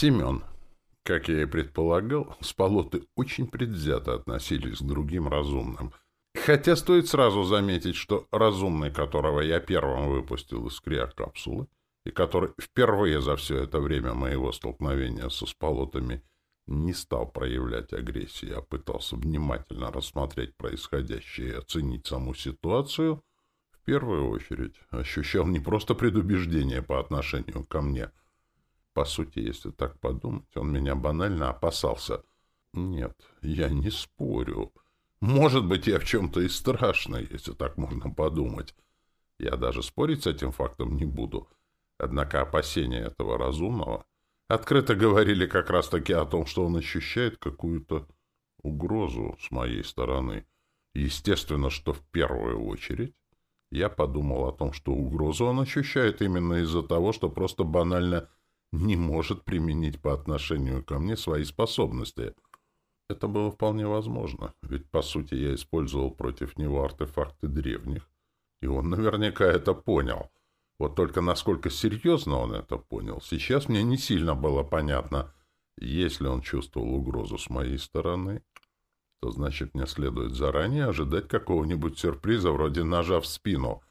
Семен. Как я и предполагал, сполоты очень предвзято относились к другим разумным. Хотя стоит сразу заметить, что разумный, которого я первым выпустил из криокапсулы, и который впервые за все это время моего столкновения со сполотами не стал проявлять агрессии, а пытался внимательно рассмотреть происходящее и оценить саму ситуацию, в первую очередь ощущал не просто предубеждение по отношению ко мне. По сути, если так подумать, он меня банально опасался. Нет, я не спорю. Может быть, я в чем-то и страшный, если так можно подумать. Я даже спорить с этим фактом не буду. Однако опасения этого разумного открыто говорили как раз-таки о том, что он ощущает какую-то угрозу с моей стороны. Естественно, что в первую очередь я подумал о том, что угрозу он ощущает именно из-за того, что просто банально не может применить по отношению ко мне свои способности. Это было вполне возможно, ведь, по сути, я использовал против него артефакты древних, и он наверняка это понял. Вот только насколько серьезно он это понял, сейчас мне не сильно было понятно. Если он чувствовал угрозу с моей стороны, то значит мне следует заранее ожидать какого-нибудь сюрприза вроде ножа в спину.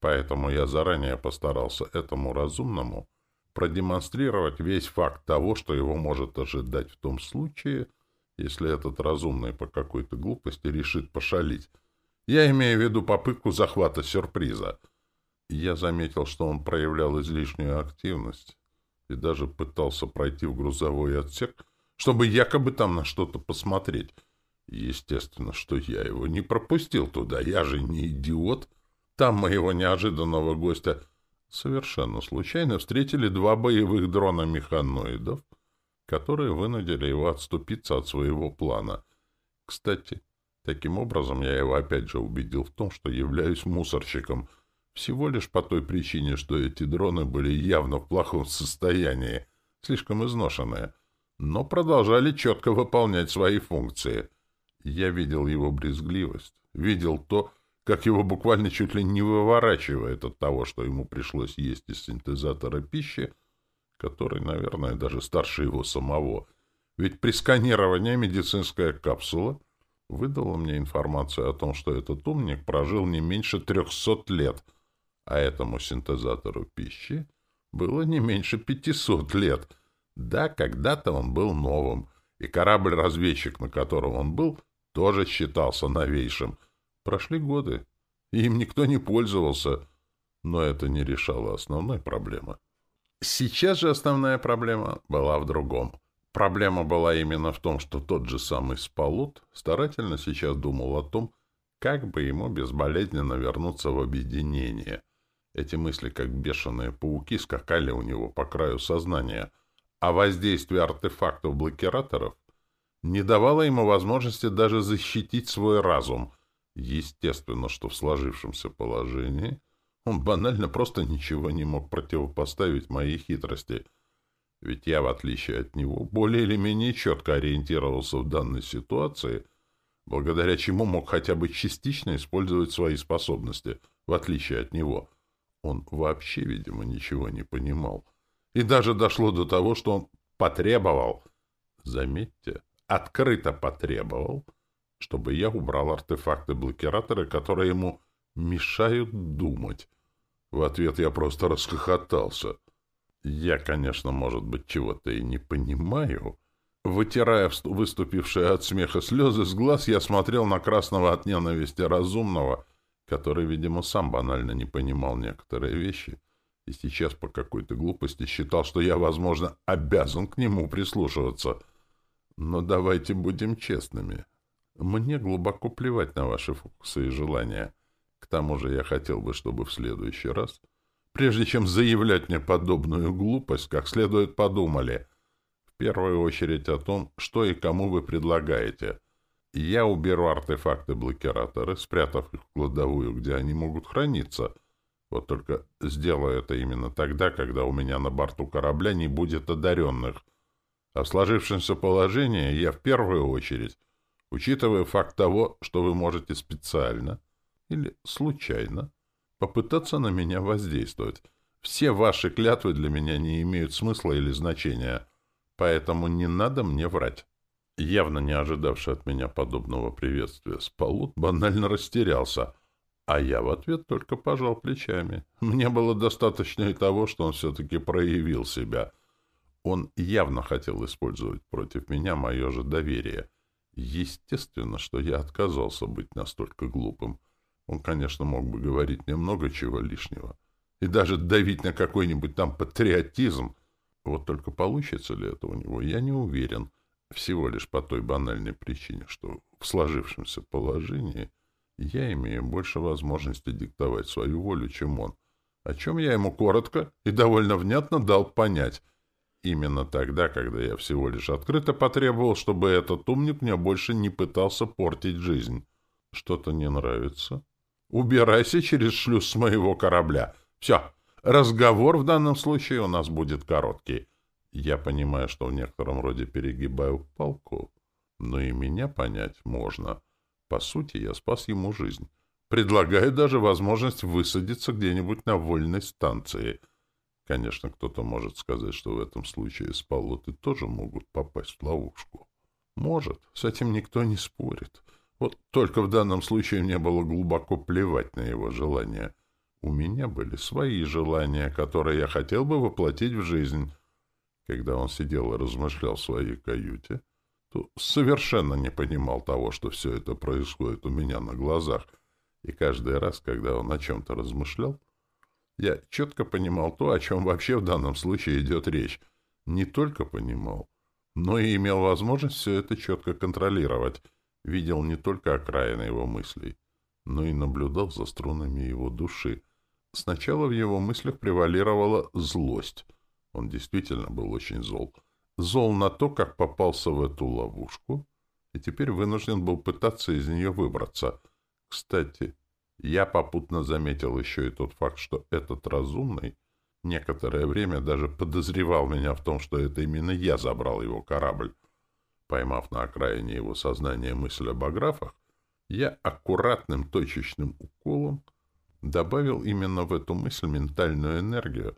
Поэтому я заранее постарался этому разумному продемонстрировать весь факт того, что его может ожидать в том случае, если этот разумный по какой-то глупости решит пошалить. Я имею в виду попытку захвата сюрприза. Я заметил, что он проявлял излишнюю активность и даже пытался пройти в грузовой отсек, чтобы якобы там на что-то посмотреть. Естественно, что я его не пропустил туда, я же не идиот. Там моего неожиданного гостя совершенно случайно встретили два боевых дрона-механоидов, которые вынудили его отступиться от своего плана. Кстати, таким образом я его опять же убедил в том, что являюсь мусорщиком, всего лишь по той причине, что эти дроны были явно в плохом состоянии, слишком изношенные, но продолжали четко выполнять свои функции. Я видел его брезгливость, видел то, как его буквально чуть ли не выворачивает от того, что ему пришлось есть из синтезатора пищи, который, наверное, даже старше его самого. Ведь при сканировании медицинская капсула выдала мне информацию о том, что этот умник прожил не меньше трехсот лет, а этому синтезатору пищи было не меньше пятисот лет. Да, когда-то он был новым, и корабль-разведчик, на котором он был, тоже считался новейшим — Прошли годы, и им никто не пользовался, но это не решало основной проблемы. Сейчас же основная проблема была в другом. Проблема была именно в том, что тот же самый Спалут старательно сейчас думал о том, как бы ему безболезненно вернуться в объединение. Эти мысли, как бешеные пауки, скакали у него по краю сознания, а воздействие артефактов-блокираторов не давало ему возможности даже защитить свой разум — Естественно, что в сложившемся положении он банально просто ничего не мог противопоставить моей хитрости, ведь я, в отличие от него, более или менее четко ориентировался в данной ситуации, благодаря чему мог хотя бы частично использовать свои способности, в отличие от него. Он вообще, видимо, ничего не понимал. И даже дошло до того, что он потребовал, заметьте, открыто потребовал, чтобы я убрал артефакты-блокираторы, которые ему мешают думать. В ответ я просто расхохотался. Я, конечно, может быть, чего-то и не понимаю. Вытирая выступившие от смеха слезы с глаз, я смотрел на красного от ненависти разумного, который, видимо, сам банально не понимал некоторые вещи и сейчас по какой-то глупости считал, что я, возможно, обязан к нему прислушиваться. Но давайте будем честными. Мне глубоко плевать на ваши фокусы и желания. К тому же я хотел бы, чтобы в следующий раз, прежде чем заявлять мне подобную глупость, как следует подумали, в первую очередь о том, что и кому вы предлагаете. Я уберу артефакты-блокираторы, спрятав их в кладовую, где они могут храниться. Вот только сделаю это именно тогда, когда у меня на борту корабля не будет одаренных. А в сложившемся положении я в первую очередь учитывая факт того, что вы можете специально или случайно попытаться на меня воздействовать. Все ваши клятвы для меня не имеют смысла или значения. Поэтому не надо мне врать. Явно не ожидавший от меня подобного приветствия, Спалут банально растерялся, а я в ответ только пожал плечами. Мне было достаточно и того, что он все-таки проявил себя. Он явно хотел использовать против меня мое же доверие. Естественно, что я отказался быть настолько глупым. Он, конечно, мог бы говорить немного чего лишнего. И даже давить на какой-нибудь там патриотизм. Вот только получится ли это у него, я не уверен. Всего лишь по той банальной причине, что в сложившемся положении я имею больше возможности диктовать свою волю, чем он. О чем я ему коротко и довольно внятно дал понять. Именно тогда, когда я всего лишь открыто потребовал, чтобы этот умник мне больше не пытался портить жизнь. Что-то не нравится? Убирайся через шлюз с моего корабля. Все. Разговор в данном случае у нас будет короткий. Я понимаю, что в некотором роде перегибаю палку, но и меня понять можно. По сути, я спас ему жизнь. Предлагаю даже возможность высадиться где-нибудь на вольной станции. Конечно, кто-то может сказать, что в этом случае спалоты тоже могут попасть в ловушку. Может, с этим никто не спорит. Вот только в данном случае мне было глубоко плевать на его желания. У меня были свои желания, которые я хотел бы воплотить в жизнь. Когда он сидел и размышлял в своей каюте, то совершенно не понимал того, что все это происходит у меня на глазах. И каждый раз, когда он о чем-то размышлял, я четко понимал то, о чем вообще в данном случае идет речь. Не только понимал, но и имел возможность все это четко контролировать. Видел не только окраины его мыслей, но и наблюдал за струнами его души. Сначала в его мыслях превалировала злость — он действительно был очень зол. Зол на то, как попался в эту ловушку, и теперь вынужден был пытаться из нее выбраться. Кстати, я попутно заметил еще и тот факт, что этот разумный некоторое время даже подозревал меня в том, что это именно я забрал его корабль. Поймав на окраине его сознания мысль об аграфах, я аккуратным точечным уколом добавил именно в эту мысль ментальную энергию,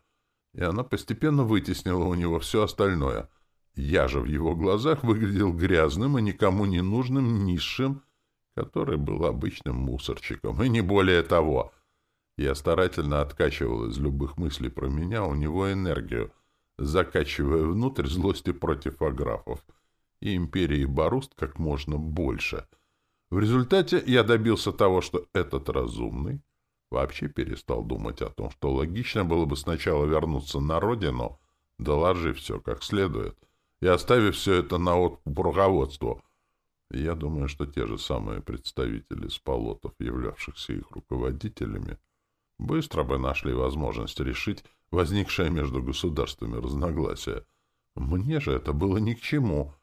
и она постепенно вытеснила у него все остальное. Я же в его глазах выглядел грязным и никому не нужным низшим, который был обычным мусорчиком, и не более того. Я старательно откачивал из любых мыслей про меня у него энергию, закачивая внутрь злости против аграфов и империи Баруст как можно больше. В результате я добился того, что этот разумный Вообще перестал думать о том, что логично было бы сначала вернуться на родину, доложив все как следует, и оставив все это на руководству. Я думаю, что те же самые представители сполотов, являвшихся их руководителями, быстро бы нашли возможность решить возникшее между государствами разногласия. Мне же это было ни к чему,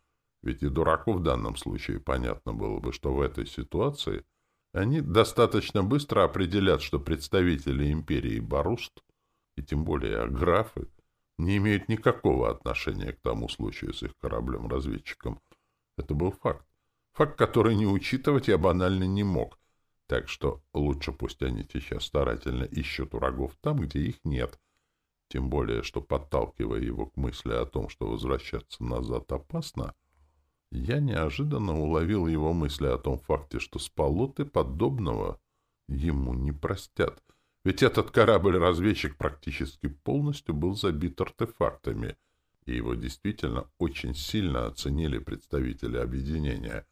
ведь и дураку в данном случае понятно было бы, что в этой ситуации — они достаточно быстро определят, что представители империи Баруст, и тем более графы, не имеют никакого отношения к тому случаю с их кораблем-разведчиком. Это был факт. Факт, который не учитывать я банально не мог. Так что лучше пусть они сейчас старательно ищут врагов там, где их нет. Тем более, что подталкивая его к мысли о том, что возвращаться назад опасно, я неожиданно уловил его мысли о том факте, что спалоты подобного ему не простят. Ведь этот корабль-разведчик практически полностью был забит артефактами, и его действительно очень сильно оценили представители объединения.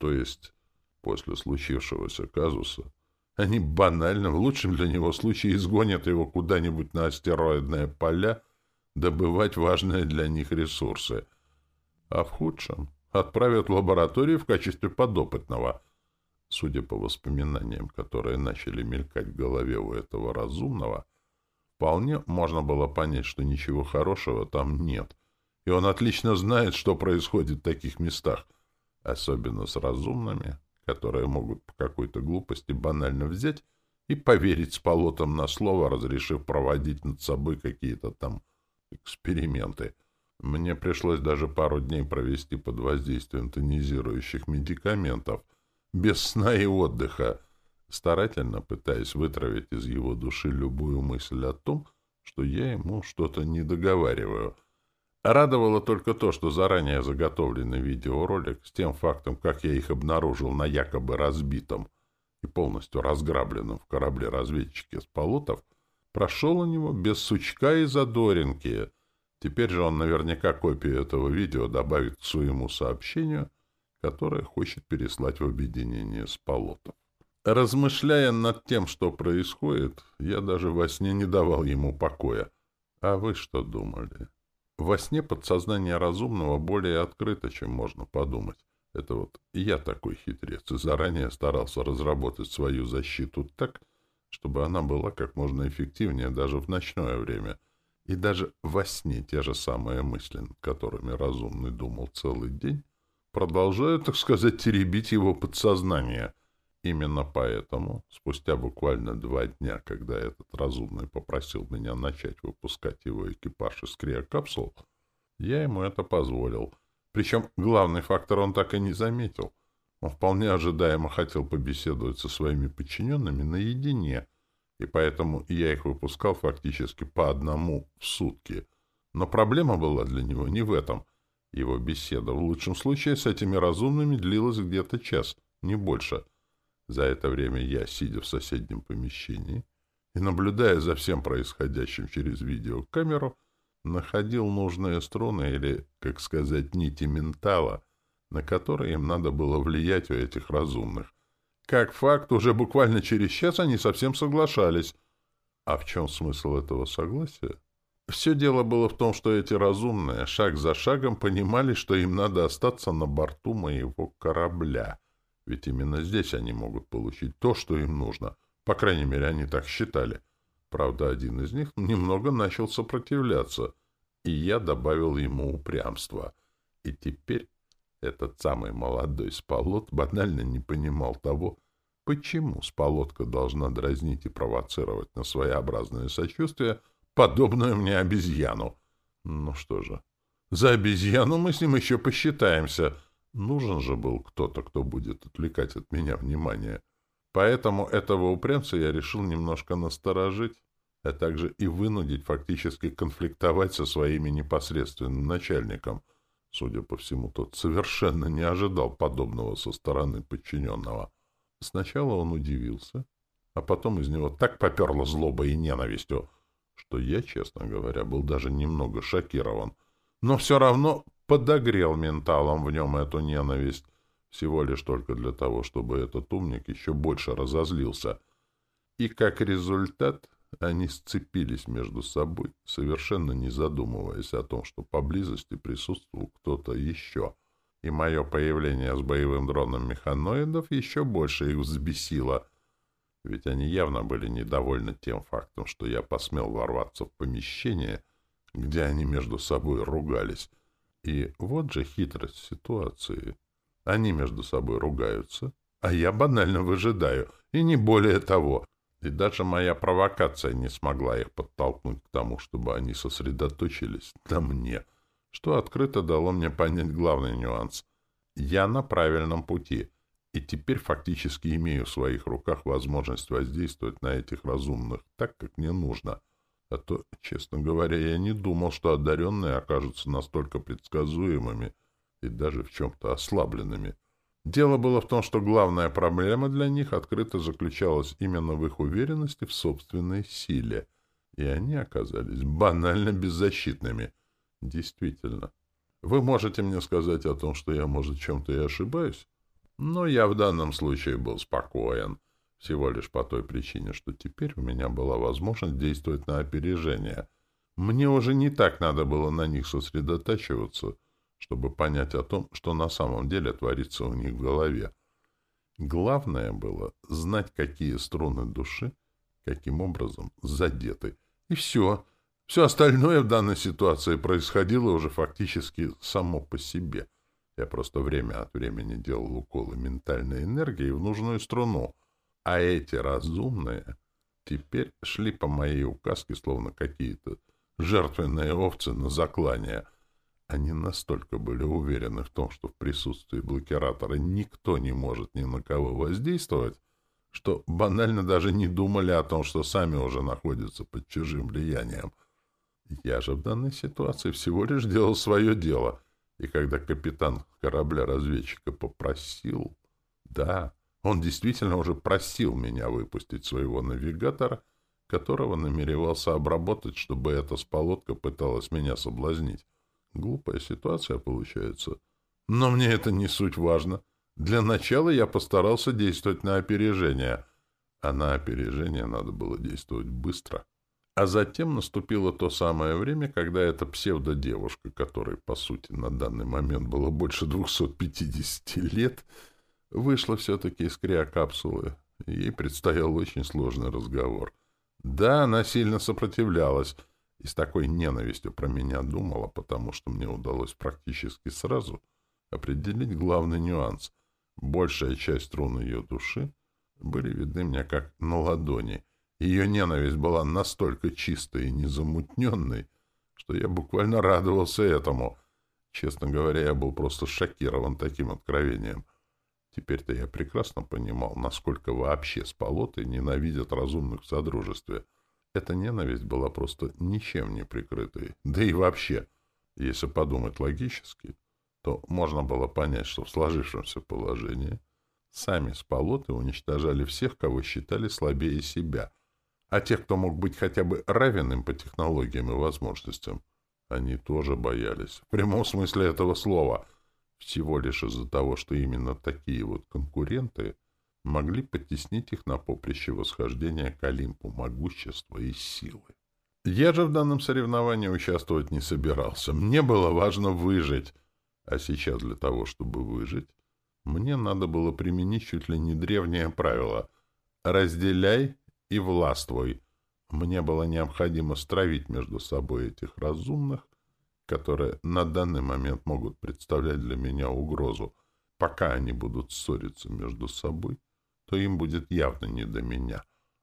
То есть, после случившегося казуса, они банально, в лучшем для него случае, изгонят его куда-нибудь на астероидные поля, добывать важные для них ресурсы. А в худшем отправят в лабораторию в качестве подопытного. Судя по воспоминаниям, которые начали мелькать в голове у этого разумного, вполне можно было понять, что ничего хорошего там нет. И он отлично знает, что происходит в таких местах, особенно с разумными, которые могут по какой-то глупости банально взять и поверить с полотом на слово, разрешив проводить над собой какие-то там эксперименты — мне пришлось даже пару дней провести под воздействием тонизирующих медикаментов, без сна и отдыха, старательно пытаясь вытравить из его души любую мысль о том, что я ему что-то не договариваю. Радовало только то, что заранее заготовленный видеоролик с тем фактом, как я их обнаружил на якобы разбитом и полностью разграбленном в корабле разведчике с полотов, прошел у него без сучка и задоринки. Теперь же он наверняка копию этого видео добавит к своему сообщению, которое хочет переслать в объединение с полотов. Размышляя над тем, что происходит, я даже во сне не давал ему покоя. А вы что думали? Во сне подсознание разумного более открыто, чем можно подумать. Это вот я такой хитрец и заранее старался разработать свою защиту так, чтобы она была как можно эффективнее даже в ночное время. И даже во сне те же самые мысли, которыми разумный думал целый день, продолжают, так сказать, теребить его подсознание. Именно поэтому, спустя буквально два дня, когда этот разумный попросил меня начать выпускать его экипаж из криокапсул, я ему это позволил. Причем главный фактор он так и не заметил. Он вполне ожидаемо хотел побеседовать со своими подчиненными наедине, и поэтому я их выпускал фактически по одному в сутки. Но проблема была для него не в этом. Его беседа в лучшем случае с этими разумными длилась где-то час, не больше. За это время я, сидя в соседнем помещении и наблюдая за всем происходящим через видеокамеру, находил нужные струны или, как сказать, нити ментала, на которые им надо было влиять у этих разумных. Как факт, уже буквально через час они совсем соглашались. А в чем смысл этого согласия? Все дело было в том, что эти разумные шаг за шагом понимали, что им надо остаться на борту моего корабля. Ведь именно здесь они могут получить то, что им нужно. По крайней мере, они так считали. Правда, один из них немного начал сопротивляться, и я добавил ему упрямства. И теперь этот самый молодой Спалот банально не понимал того, почему Спалотка должна дразнить и провоцировать на своеобразное сочувствие подобную мне обезьяну. Ну что же, за обезьяну мы с ним еще посчитаемся. Нужен же был кто-то, кто будет отвлекать от меня внимание. Поэтому этого упрямца я решил немножко насторожить, а также и вынудить фактически конфликтовать со своими непосредственным начальником. Судя по всему, тот совершенно не ожидал подобного со стороны подчиненного. Сначала он удивился, а потом из него так поперло злоба и ненавистью, что я, честно говоря, был даже немного шокирован. Но все равно подогрел менталом в нем эту ненависть, всего лишь только для того, чтобы этот умник еще больше разозлился. И как результат они сцепились между собой, совершенно не задумываясь о том, что поблизости присутствовал кто-то еще. И мое появление с боевым дроном механоидов еще больше их взбесило, ведь они явно были недовольны тем фактом, что я посмел ворваться в помещение, где они между собой ругались. И вот же хитрость ситуации. Они между собой ругаются, а я банально выжидаю, и не более того. И даже моя провокация не смогла их подтолкнуть к тому, чтобы они сосредоточились на мне, что открыто дало мне понять главный нюанс. Я на правильном пути, и теперь фактически имею в своих руках возможность воздействовать на этих разумных так, как мне нужно. А то, честно говоря, я не думал, что одаренные окажутся настолько предсказуемыми и даже в чем-то ослабленными. Дело было в том, что главная проблема для них открыто заключалась именно в их уверенности в собственной силе, и они оказались банально беззащитными. Действительно. Вы можете мне сказать о том, что я, может, чем-то и ошибаюсь? Но я в данном случае был спокоен, всего лишь по той причине, что теперь у меня была возможность действовать на опережение. Мне уже не так надо было на них сосредотачиваться — чтобы понять о том, что на самом деле творится у них в голове. Главное было знать, какие струны души, каким образом задеты. И все. Все остальное в данной ситуации происходило уже фактически само по себе. Я просто время от времени делал уколы ментальной энергии в нужную струну. А эти разумные теперь шли по моей указке, словно какие-то жертвенные овцы на заклание — они настолько были уверены в том, что в присутствии блокиратора никто не может ни на кого воздействовать, что банально даже не думали о том, что сами уже находятся под чужим влиянием. Я же в данной ситуации всего лишь делал свое дело. И когда капитан корабля-разведчика попросил... Да, он действительно уже просил меня выпустить своего навигатора, которого намеревался обработать, чтобы эта сполотка пыталась меня соблазнить. Глупая ситуация получается. Но мне это не суть важно. Для начала я постарался действовать на опережение. А на опережение надо было действовать быстро. А затем наступило то самое время, когда эта псевдодевушка, которой, по сути, на данный момент было больше 250 лет, вышла все-таки из криокапсулы. Ей предстоял очень сложный разговор. Да, она сильно сопротивлялась и с такой ненавистью про меня думала, потому что мне удалось практически сразу определить главный нюанс. Большая часть струн ее души были видны мне как на ладони — ее ненависть была настолько чистой и незамутненной, что я буквально радовался этому. Честно говоря, я был просто шокирован таким откровением. Теперь-то я прекрасно понимал, насколько вообще сполоты ненавидят разумных в Содружестве. Эта ненависть была просто ничем не прикрытой. Да и вообще, если подумать логически, то можно было понять, что в сложившемся положении сами сполоты уничтожали всех, кого считали слабее себя — а тех, кто мог быть хотя бы равен им по технологиям и возможностям, они тоже боялись. В прямом смысле этого слова. Всего лишь из-за того, что именно такие вот конкуренты могли потеснить их на поприще восхождения к Олимпу могущества и силы. Я же в данном соревновании участвовать не собирался. Мне было важно выжить. А сейчас для того, чтобы выжить, мне надо было применить чуть ли не древнее правило «разделяй и властвуй. Мне было необходимо стравить между собой этих разумных, которые на данный момент могут представлять для меня угрозу. Пока они будут ссориться между собой, то им будет явно не до меня.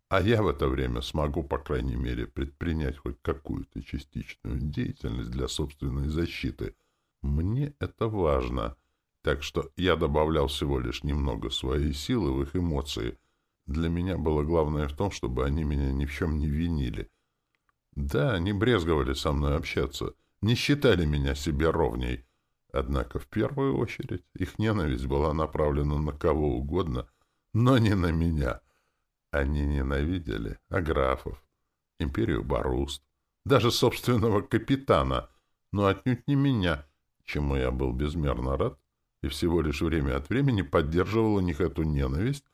А я в это время смогу, по крайней мере, предпринять хоть какую-то частичную деятельность для собственной защиты. Мне это важно. Так что я добавлял всего лишь немного своей силы в их эмоции — для меня было главное в том, чтобы они меня ни в чем не винили. Да, они брезговали со мной общаться, не считали меня себе ровней. Однако в первую очередь их ненависть была направлена на кого угодно, но не на меня. Они ненавидели Аграфов, империю Баруст, даже собственного капитана, но отнюдь не меня, чему я был безмерно рад, и всего лишь время от времени поддерживал у них эту ненависть,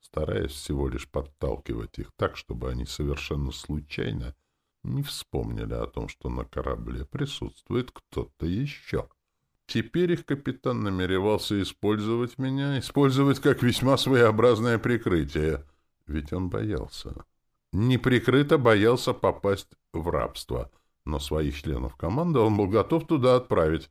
стараясь всего лишь подталкивать их так, чтобы они совершенно случайно не вспомнили о том, что на корабле присутствует кто-то еще. Теперь их капитан намеревался использовать меня, использовать как весьма своеобразное прикрытие, ведь он боялся. Неприкрыто боялся попасть в рабство, но своих членов команды он был готов туда отправить.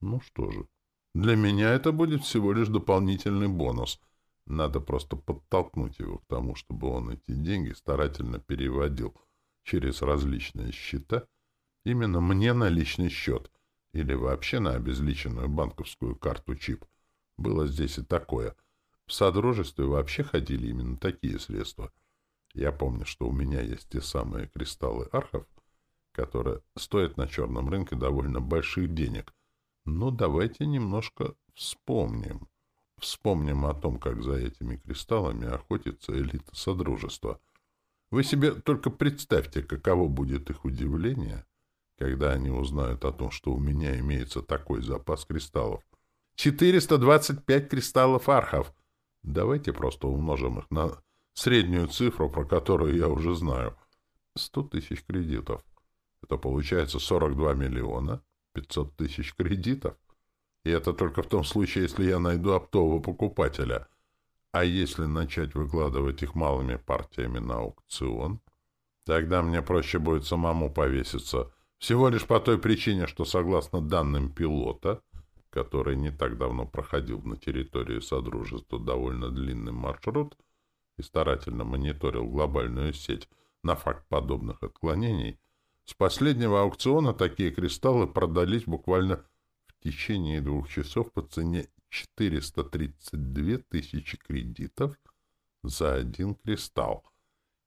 Ну что же, для меня это будет всего лишь дополнительный бонус — надо просто подтолкнуть его к тому, чтобы он эти деньги старательно переводил через различные счета именно мне на личный счет или вообще на обезличенную банковскую карту чип. Было здесь и такое. В Содружестве вообще ходили именно такие средства. Я помню, что у меня есть те самые кристаллы архов, которые стоят на черном рынке довольно больших денег. Но давайте немножко вспомним. Вспомним о том, как за этими кристаллами охотится элита Содружества. Вы себе только представьте, каково будет их удивление, когда они узнают о том, что у меня имеется такой запас кристаллов. 425 кристаллов архов! Давайте просто умножим их на среднюю цифру, про которую я уже знаю. 100 тысяч кредитов. Это получается 42 миллиона 500 тысяч кредитов. И это только в том случае, если я найду оптового покупателя. А если начать выкладывать их малыми партиями на аукцион, тогда мне проще будет самому повеситься. Всего лишь по той причине, что согласно данным пилота, который не так давно проходил на территории Содружества довольно длинный маршрут и старательно мониторил глобальную сеть на факт подобных отклонений, с последнего аукциона такие кристаллы продались буквально течение двух часов по цене 432 тысячи кредитов за один кристалл.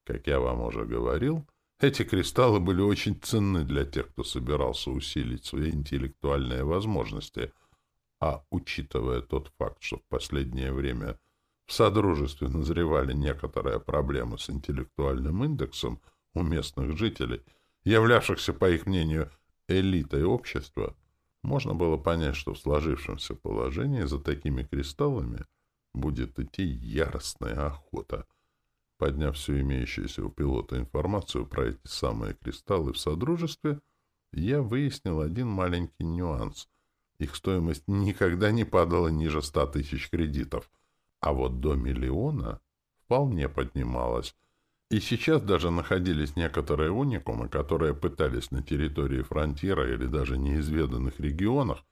Как я вам уже говорил, Эти кристаллы были очень ценны для тех, кто собирался усилить свои интеллектуальные возможности, а учитывая тот факт, что в последнее время в Содружестве назревали некоторые проблемы с интеллектуальным индексом у местных жителей, являвшихся, по их мнению, элитой общества, можно было понять, что в сложившемся положении за такими кристаллами будет идти яростная охота — Подняв всю имеющуюся у пилота информацию про эти самые кристаллы в Содружестве, я выяснил один маленький нюанс. Их стоимость никогда не падала ниже ста тысяч кредитов, а вот до миллиона вполне поднималась. И сейчас даже находились некоторые уникумы, которые пытались на территории фронтира или даже неизведанных регионах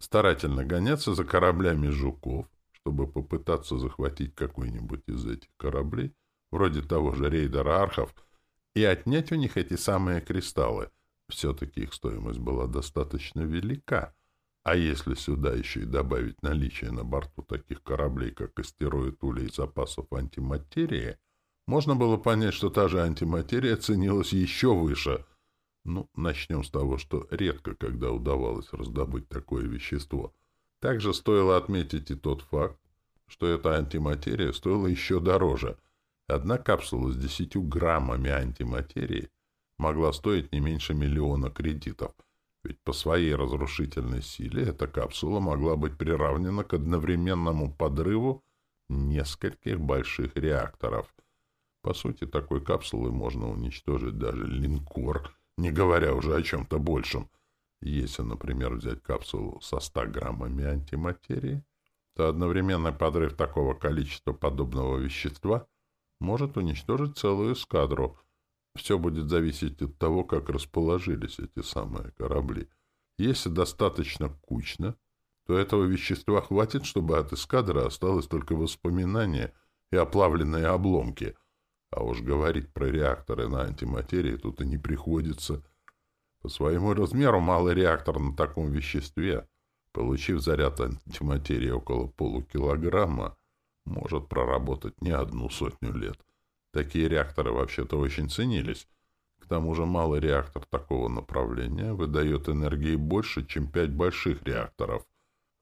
старательно гоняться за кораблями жуков, чтобы попытаться захватить какой-нибудь из этих кораблей — вроде того же рейдера архов, и отнять у них эти самые кристаллы. Все-таки их стоимость была достаточно велика. А если сюда еще и добавить наличие на борту таких кораблей, как астероид Улей запасов антиматерии, можно было понять, что та же антиматерия ценилась еще выше. Ну, начнем с того, что редко когда удавалось раздобыть такое вещество. Также стоило отметить и тот факт, что эта антиматерия стоила еще дороже — Одна капсула с десятью граммами антиматерии могла стоить не меньше миллиона кредитов, ведь по своей разрушительной силе эта капсула могла быть приравнена к одновременному подрыву нескольких больших реакторов. По сути, такой капсулой можно уничтожить даже линкор, не говоря уже о чем-то большем. Если, например, взять капсулу со 100 граммами антиматерии, то одновременный подрыв такого количества подобного вещества — может уничтожить целую эскадру. Все будет зависеть от того, как расположились эти самые корабли. Если достаточно кучно, то этого вещества хватит, чтобы от эскадры осталось только воспоминание и оплавленные обломки. А уж говорить про реакторы на антиматерии тут и не приходится. По своему размеру малый реактор на таком веществе, получив заряд антиматерии около полукилограмма, может проработать не одну сотню лет. Такие реакторы вообще-то очень ценились. К тому же малый реактор такого направления выдает энергии больше, чем пять больших реакторов.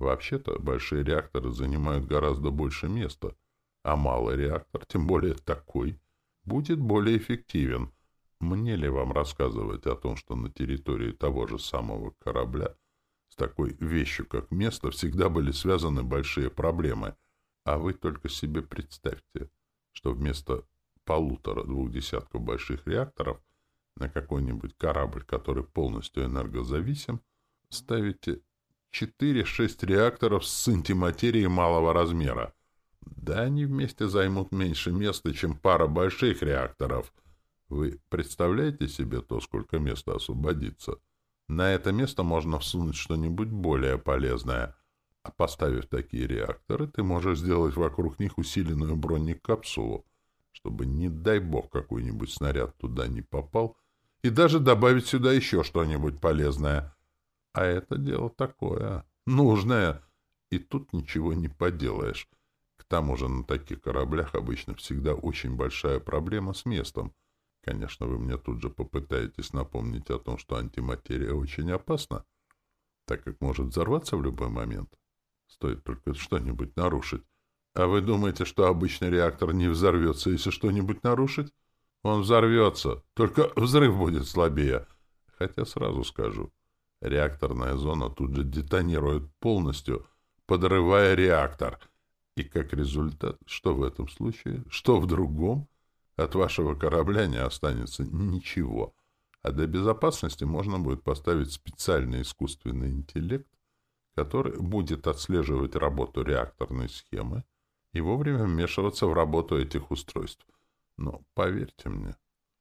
Вообще-то большие реакторы занимают гораздо больше места, а малый реактор, тем более такой, будет более эффективен. Мне ли вам рассказывать о том, что на территории того же самого корабля с такой вещью, как место, всегда были связаны большие проблемы — а вы только себе представьте, что вместо полутора-двух десятков больших реакторов на какой-нибудь корабль, который полностью энергозависим, ставите 4-6 реакторов с антиматерией малого размера. Да они вместе займут меньше места, чем пара больших реакторов. Вы представляете себе то, сколько места освободится? На это место можно всунуть что-нибудь более полезное — а поставив такие реакторы, ты можешь сделать вокруг них усиленную бронекапсулу, чтобы, не дай бог, какой-нибудь снаряд туда не попал, и даже добавить сюда еще что-нибудь полезное. А это дело такое, нужное, и тут ничего не поделаешь. К тому же на таких кораблях обычно всегда очень большая проблема с местом. Конечно, вы мне тут же попытаетесь напомнить о том, что антиматерия очень опасна, так как может взорваться в любой момент. Стоит только что-нибудь нарушить. А вы думаете, что обычный реактор не взорвется, если что-нибудь нарушить? Он взорвется, только взрыв будет слабее. Хотя сразу скажу, реакторная зона тут же детонирует полностью, подрывая реактор. И как результат, что в этом случае, что в другом, от вашего корабля не останется ничего. А для безопасности можно будет поставить специальный искусственный интеллект, который будет отслеживать работу реакторной схемы и вовремя вмешиваться в работу этих устройств. Но поверьте мне,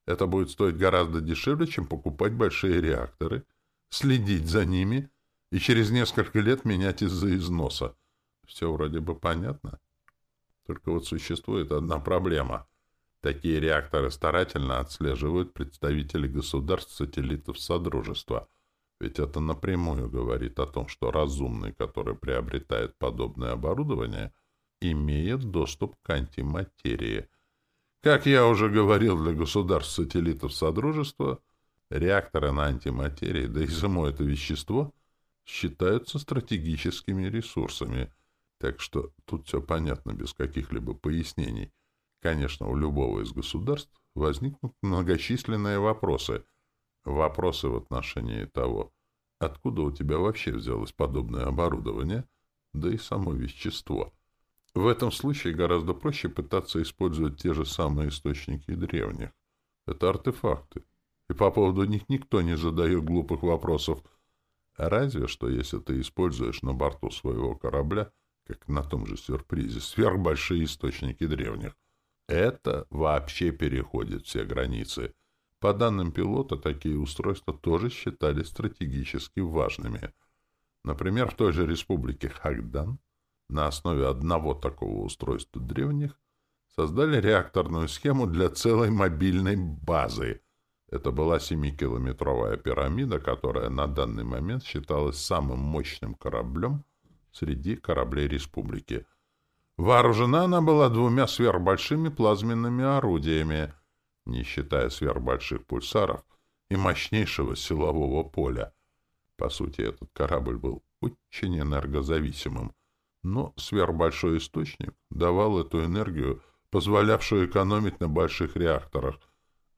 это будет стоить гораздо дешевле, чем покупать большие реакторы, следить за ними и через несколько лет менять из-за износа. Все вроде бы понятно. Только вот существует одна проблема. Такие реакторы старательно отслеживают представители государств-сателлитов Содружества — ведь это напрямую говорит о том, что разумный, который приобретает подобное оборудование, имеет доступ к антиматерии. Как я уже говорил для государств-сателлитов Содружества, реакторы на антиматерии, да и само это вещество, считаются стратегическими ресурсами, так что тут все понятно без каких-либо пояснений. Конечно, у любого из государств возникнут многочисленные вопросы. Вопросы в отношении того, откуда у тебя вообще взялось подобное оборудование, да и само вещество. В этом случае гораздо проще пытаться использовать те же самые источники древних. Это артефакты. И по поводу них никто не задает глупых вопросов. Разве что, если ты используешь на борту своего корабля, как на том же сюрпризе, сверхбольшие источники древних. Это вообще переходит все границы. По данным пилота, такие устройства тоже считались стратегически важными. Например, в той же республике Хагдан на основе одного такого устройства древних создали реакторную схему для целой мобильной базы. Это была 7-километровая пирамида, которая на данный момент считалась самым мощным кораблем среди кораблей республики — Вооружена она была двумя сверхбольшими плазменными орудиями, не считая сверхбольших пульсаров и мощнейшего силового поля. По сути, этот корабль был очень энергозависимым, но сверхбольшой источник давал эту энергию, позволявшую экономить на больших реакторах,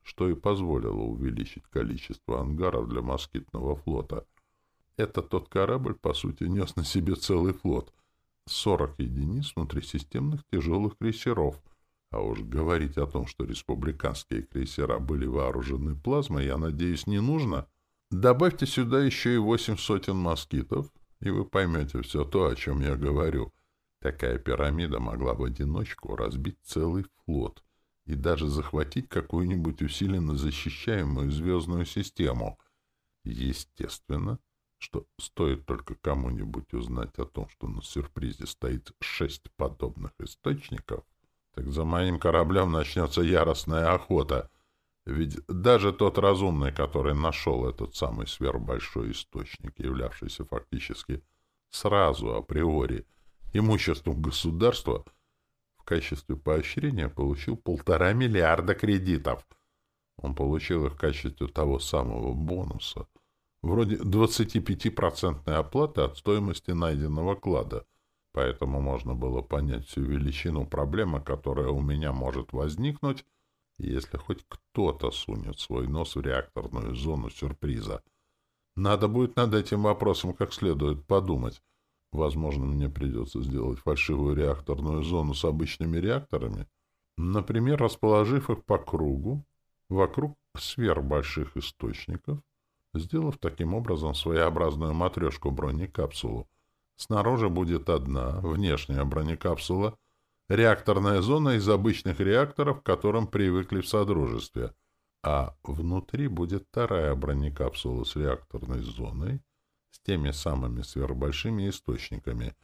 что и позволило увеличить количество ангаров для москитного флота. Это тот корабль, по сути, нес на себе целый флот — 40 единиц внутрисистемных тяжелых крейсеров. А уж говорить о том, что республиканские крейсера были вооружены плазмой, я надеюсь, не нужно. Добавьте сюда еще и восемь сотен москитов, и вы поймете все то, о чем я говорю. Такая пирамида могла в одиночку разбить целый флот и даже захватить какую-нибудь усиленно защищаемую звездную систему. Естественно, что стоит только кому-нибудь узнать о том, что на сюрпризе стоит шесть подобных источников, так за моим кораблем начнется яростная охота. Ведь даже тот разумный, который нашел этот самый сверхбольшой источник, являвшийся фактически сразу априори имуществом государства, в качестве поощрения получил полтора миллиарда кредитов. Он получил их в качестве того самого бонуса — вроде 25% оплаты от стоимости найденного клада, поэтому можно было понять всю величину проблемы, которая у меня может возникнуть, если хоть кто-то сунет свой нос в реакторную зону сюрприза. Надо будет над этим вопросом как следует подумать. Возможно, мне придется сделать фальшивую реакторную зону с обычными реакторами, например, расположив их по кругу, вокруг сверхбольших источников, сделав таким образом своеобразную матрешку-бронекапсулу. Снаружи будет одна, внешняя бронекапсула, реакторная зона из обычных реакторов, к которым привыкли в Содружестве, а внутри будет вторая бронекапсула с реакторной зоной, с теми самыми сверхбольшими источниками.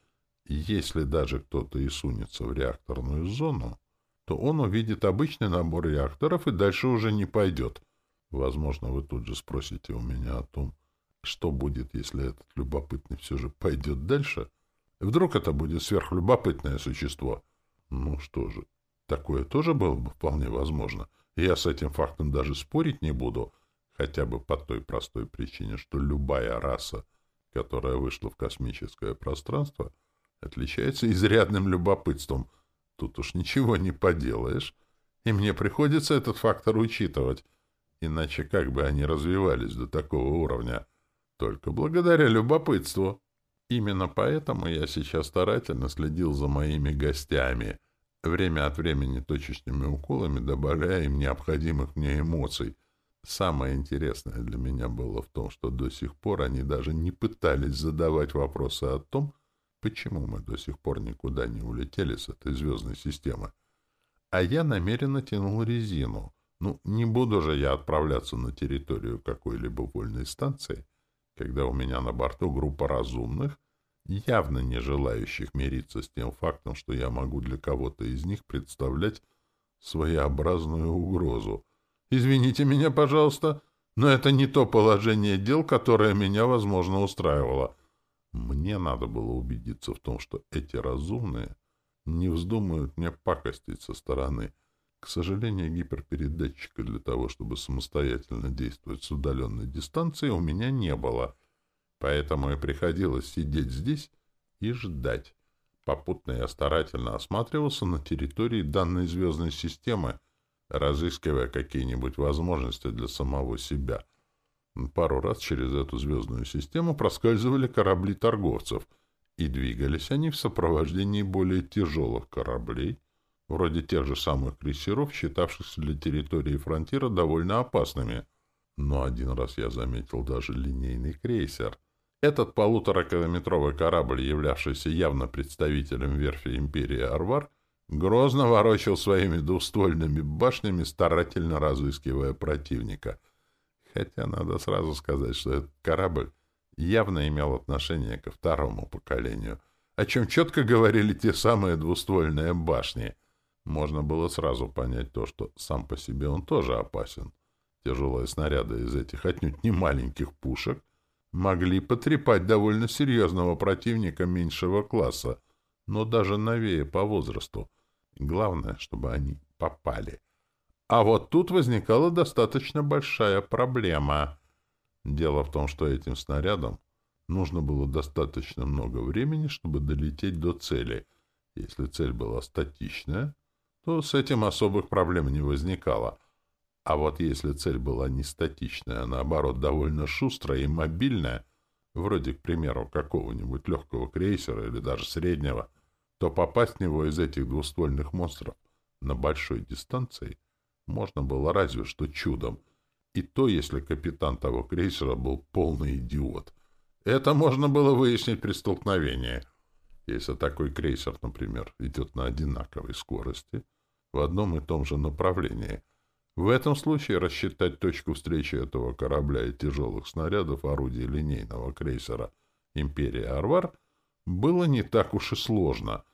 Если даже кто-то и сунется в реакторную зону, то он увидит обычный набор реакторов и дальше уже не пойдет — Возможно, вы тут же спросите у меня о том, что будет, если этот любопытный все же пойдет дальше. Вдруг это будет сверхлюбопытное существо. Ну что же, такое тоже было бы вполне возможно. я с этим фактом даже спорить не буду, хотя бы по той простой причине, что любая раса, которая вышла в космическое пространство, отличается изрядным любопытством. Тут уж ничего не поделаешь, и мне приходится этот фактор учитывать. Иначе как бы они развивались до такого уровня? Только благодаря любопытству. Именно поэтому я сейчас старательно следил за моими гостями, время от времени точечными уколами добавляя им необходимых мне эмоций. Самое интересное для меня было в том, что до сих пор они даже не пытались задавать вопросы о том, почему мы до сих пор никуда не улетели с этой звездной системы. А я намеренно тянул резину — ну, не буду же я отправляться на территорию какой-либо вольной станции, когда у меня на борту группа разумных, явно не желающих мириться с тем фактом, что я могу для кого-то из них представлять своеобразную угрозу. Извините меня, пожалуйста, но это не то положение дел, которое меня, возможно, устраивало. Мне надо было убедиться в том, что эти разумные не вздумают мне пакостить со стороны — К сожалению, гиперпередатчика для того, чтобы самостоятельно действовать с удаленной дистанции, у меня не было, поэтому и приходилось сидеть здесь и ждать. Попутно я старательно осматривался на территории данной звездной системы, разыскивая какие-нибудь возможности для самого себя. Пару раз через эту звездную систему проскальзывали корабли торговцев, и двигались они в сопровождении более тяжелых кораблей, вроде тех же самых крейсеров, считавшихся для территории фронтира довольно опасными. Но один раз я заметил даже линейный крейсер. Этот полуторакилометровый корабль, являвшийся явно представителем верфи империи Арвар, грозно ворочал своими двуствольными башнями, старательно разыскивая противника. Хотя надо сразу сказать, что этот корабль явно имел отношение ко второму поколению, о чем четко говорили те самые двуствольные башни — можно было сразу понять то, что сам по себе он тоже опасен. Тяжелые снаряды из этих отнюдь не маленьких пушек могли потрепать довольно серьезного противника меньшего класса, но даже новее по возрасту. Главное, чтобы они попали. А вот тут возникала достаточно большая проблема. Дело в том, что этим снарядом нужно было достаточно много времени, чтобы долететь до цели. Если цель была статичная, то с этим особых проблем не возникало. А вот если цель была не статичная, а наоборот довольно шустрая и мобильная, вроде, к примеру, какого-нибудь легкого крейсера или даже среднего, то попасть в него из этих двуствольных монстров на большой дистанции можно было разве что чудом. И то, если капитан того крейсера был полный идиот. Это можно было выяснить при столкновении. Если такой крейсер, например, идет на одинаковой скорости, в одном и том же направлении. В этом случае рассчитать точку встречи этого корабля и тяжелых снарядов орудий линейного крейсера «Империя Арвар» было не так уж и сложно,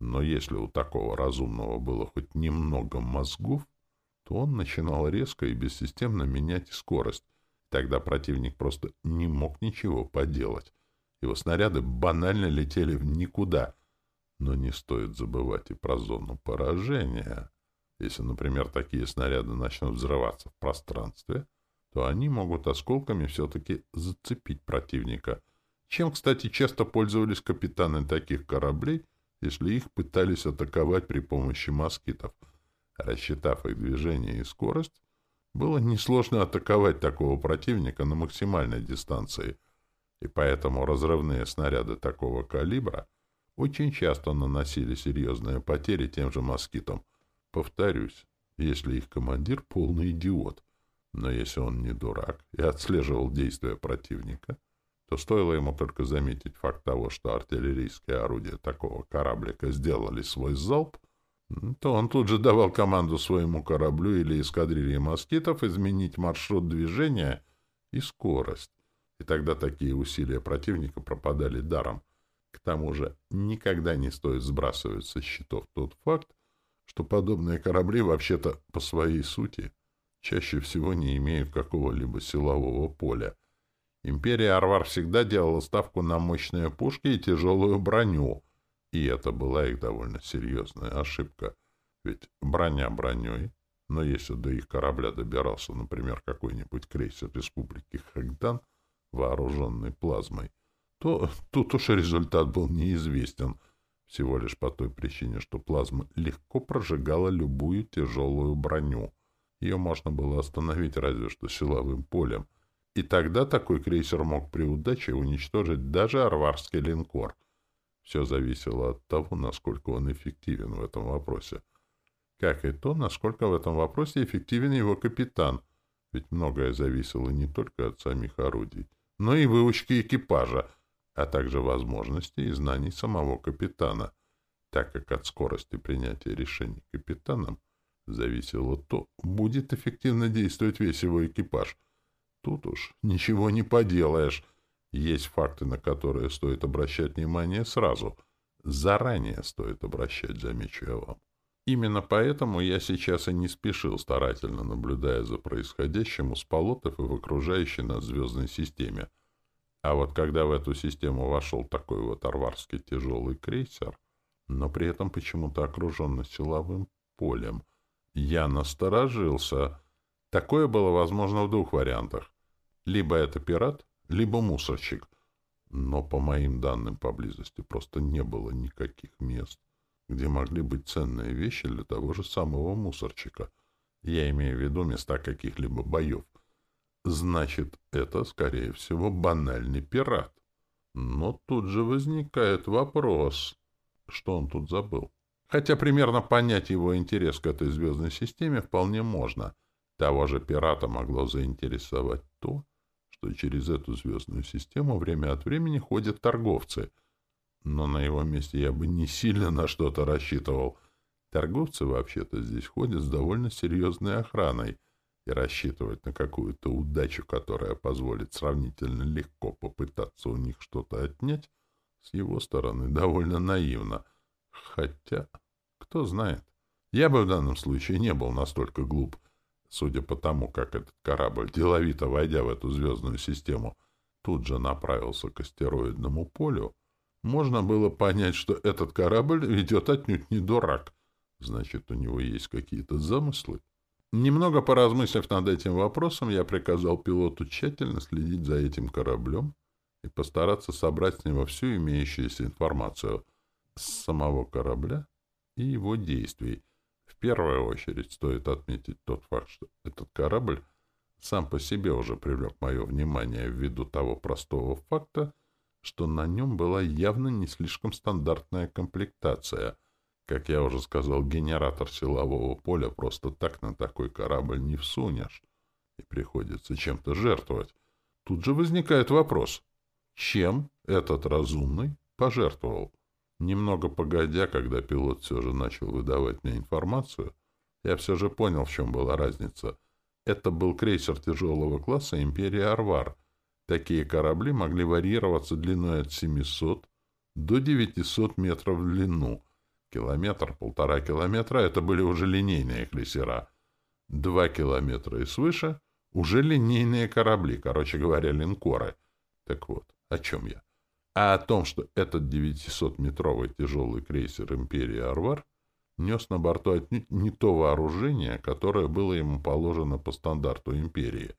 но если у такого разумного было хоть немного мозгов, то он начинал резко и бессистемно менять скорость. Тогда противник просто не мог ничего поделать. Его снаряды банально летели в никуда, но не стоит забывать и про зону поражения. Если, например, такие снаряды начнут взрываться в пространстве, то они могут осколками все-таки зацепить противника, чем, кстати, часто пользовались капитаны таких кораблей, если их пытались атаковать при помощи москитов. Рассчитав их движение и скорость, было несложно атаковать такого противника на максимальной дистанции, и поэтому разрывные снаряды такого калибра — очень часто наносили серьезные потери тем же москитам. Повторюсь, если их командир — полный идиот. Но если он не дурак и отслеживал действия противника, то стоило ему только заметить факт того, что артиллерийские орудия такого кораблика сделали свой залп, то он тут же давал команду своему кораблю или эскадрилье москитов изменить маршрут движения и скорость. И тогда такие усилия противника пропадали даром. К тому же никогда не стоит сбрасывать со счетов тот факт, что подобные корабли вообще-то по своей сути чаще всего не имеют какого-либо силового поля. Империя Арвар всегда делала ставку на мощные пушки и тяжелую броню, и это была их довольно серьезная ошибка. Ведь броня броней, но если до их корабля добирался, например, какой-нибудь крейсер Республики Хагдан, вооруженный плазмой, то тут уж результат был неизвестен, всего лишь по той причине, что плазма легко прожигала любую тяжелую броню. Ее можно было остановить разве что силовым полем. И тогда такой крейсер мог при удаче уничтожить даже арварский линкор. Все зависело от того, насколько он эффективен в этом вопросе. Как и то, насколько в этом вопросе эффективен его капитан, ведь многое зависело не только от самих орудий, но и выучки экипажа — а также возможностей и знаний самого капитана, так как от скорости принятия решений капитаном зависело то, будет эффективно действовать весь его экипаж. Тут уж ничего не поделаешь. Есть факты, на которые стоит обращать внимание сразу. Заранее стоит обращать, замечу я вам. Именно поэтому я сейчас и не спешил, старательно наблюдая за происходящим у сполотов и в окружающей нас звездной системе — а вот когда в эту систему вошел такой вот арварский тяжелый крейсер, но при этом почему-то окруженный силовым полем, Я насторожился. Такое было возможно в двух вариантах. Либо это пират, либо мусорщик. Но, по моим данным, поблизости просто не было никаких мест, где могли быть ценные вещи для того же самого мусорщика. Я имею в виду места каких-либо боев. Значит, это, скорее всего, банальный пират. Но тут же возникает вопрос, что он тут забыл. Хотя примерно понять его интерес к этой звездной системе вполне можно. Того же пирата могло заинтересовать то, что через эту звездную систему время от времени ходят торговцы. Но на его месте я бы не сильно на что-то рассчитывал. Торговцы вообще-то здесь ходят с довольно серьезной охраной, и рассчитывать на какую-то удачу, которая позволит сравнительно легко попытаться у них что-то отнять, с его стороны довольно наивно. Хотя, кто знает. Я бы в данном случае не был настолько глуп, судя по тому, как этот корабль, деловито войдя в эту звездную систему, тут же направился к астероидному полю, можно было понять, что этот корабль ведет отнюдь не дурак. Значит, у него есть какие-то замыслы. Немного поразмыслив над этим вопросом, я приказал пилоту тщательно следить за этим кораблем и постараться собрать с него всю имеющуюся информацию с самого корабля и его действий. В первую очередь стоит отметить тот факт, что этот корабль сам по себе уже привлек мое внимание ввиду того простого факта, что на нем была явно не слишком стандартная комплектация — как я уже сказал, генератор силового поля просто так на такой корабль не всунешь, и приходится чем-то жертвовать. Тут же возникает вопрос, чем этот разумный пожертвовал? Немного погодя, когда пилот все же начал выдавать мне информацию, я все же понял, в чем была разница. Это был крейсер тяжелого класса «Империя Арвар». Такие корабли могли варьироваться длиной от 700 до 900 метров в длину — Километр, полтора километра — это были уже линейные крейсера. Два километра и свыше — уже линейные корабли, короче говоря, линкоры. Так вот, о чем я? А о том, что этот 900-метровый тяжелый крейсер «Империя Арвар» нес на борту отнюдь не то вооружение, которое было ему положено по стандарту империи.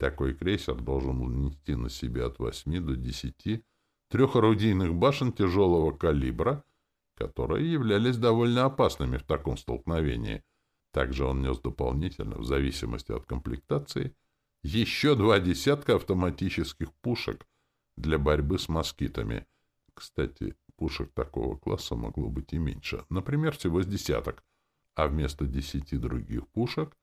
Такой крейсер должен нести на себе от 8 до 10 трехорудийных башен тяжелого калибра — которые являлись довольно опасными в таком столкновении. Также он нес дополнительно, в зависимости от комплектации, еще два десятка автоматических пушек для борьбы с москитами. Кстати, пушек такого класса могло быть и меньше, например, всего с десяток, а вместо десяти других пушек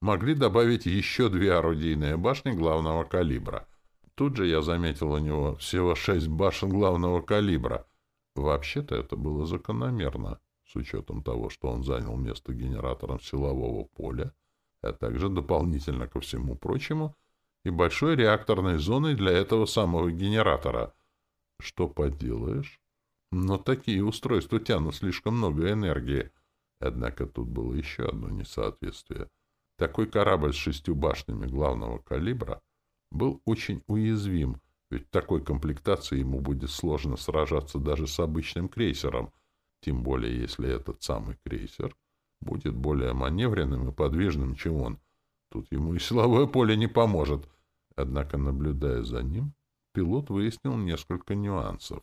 могли добавить еще две орудийные башни главного калибра. Тут же я заметил у него всего шесть башен главного калибра — Вообще-то это было закономерно, с учетом того, что он занял место генератором силового поля, а также дополнительно ко всему прочему и большой реакторной зоной для этого самого генератора. Что поделаешь? Но такие устройства тянут слишком много энергии. Однако тут было еще одно несоответствие. Такой корабль с шестью башнями главного калибра был очень уязвим — ведь в такой комплектации ему будет сложно сражаться даже с обычным крейсером, тем более если этот самый крейсер будет более маневренным и подвижным, чем он. Тут ему и силовое поле не поможет. Однако, наблюдая за ним, пилот выяснил несколько нюансов.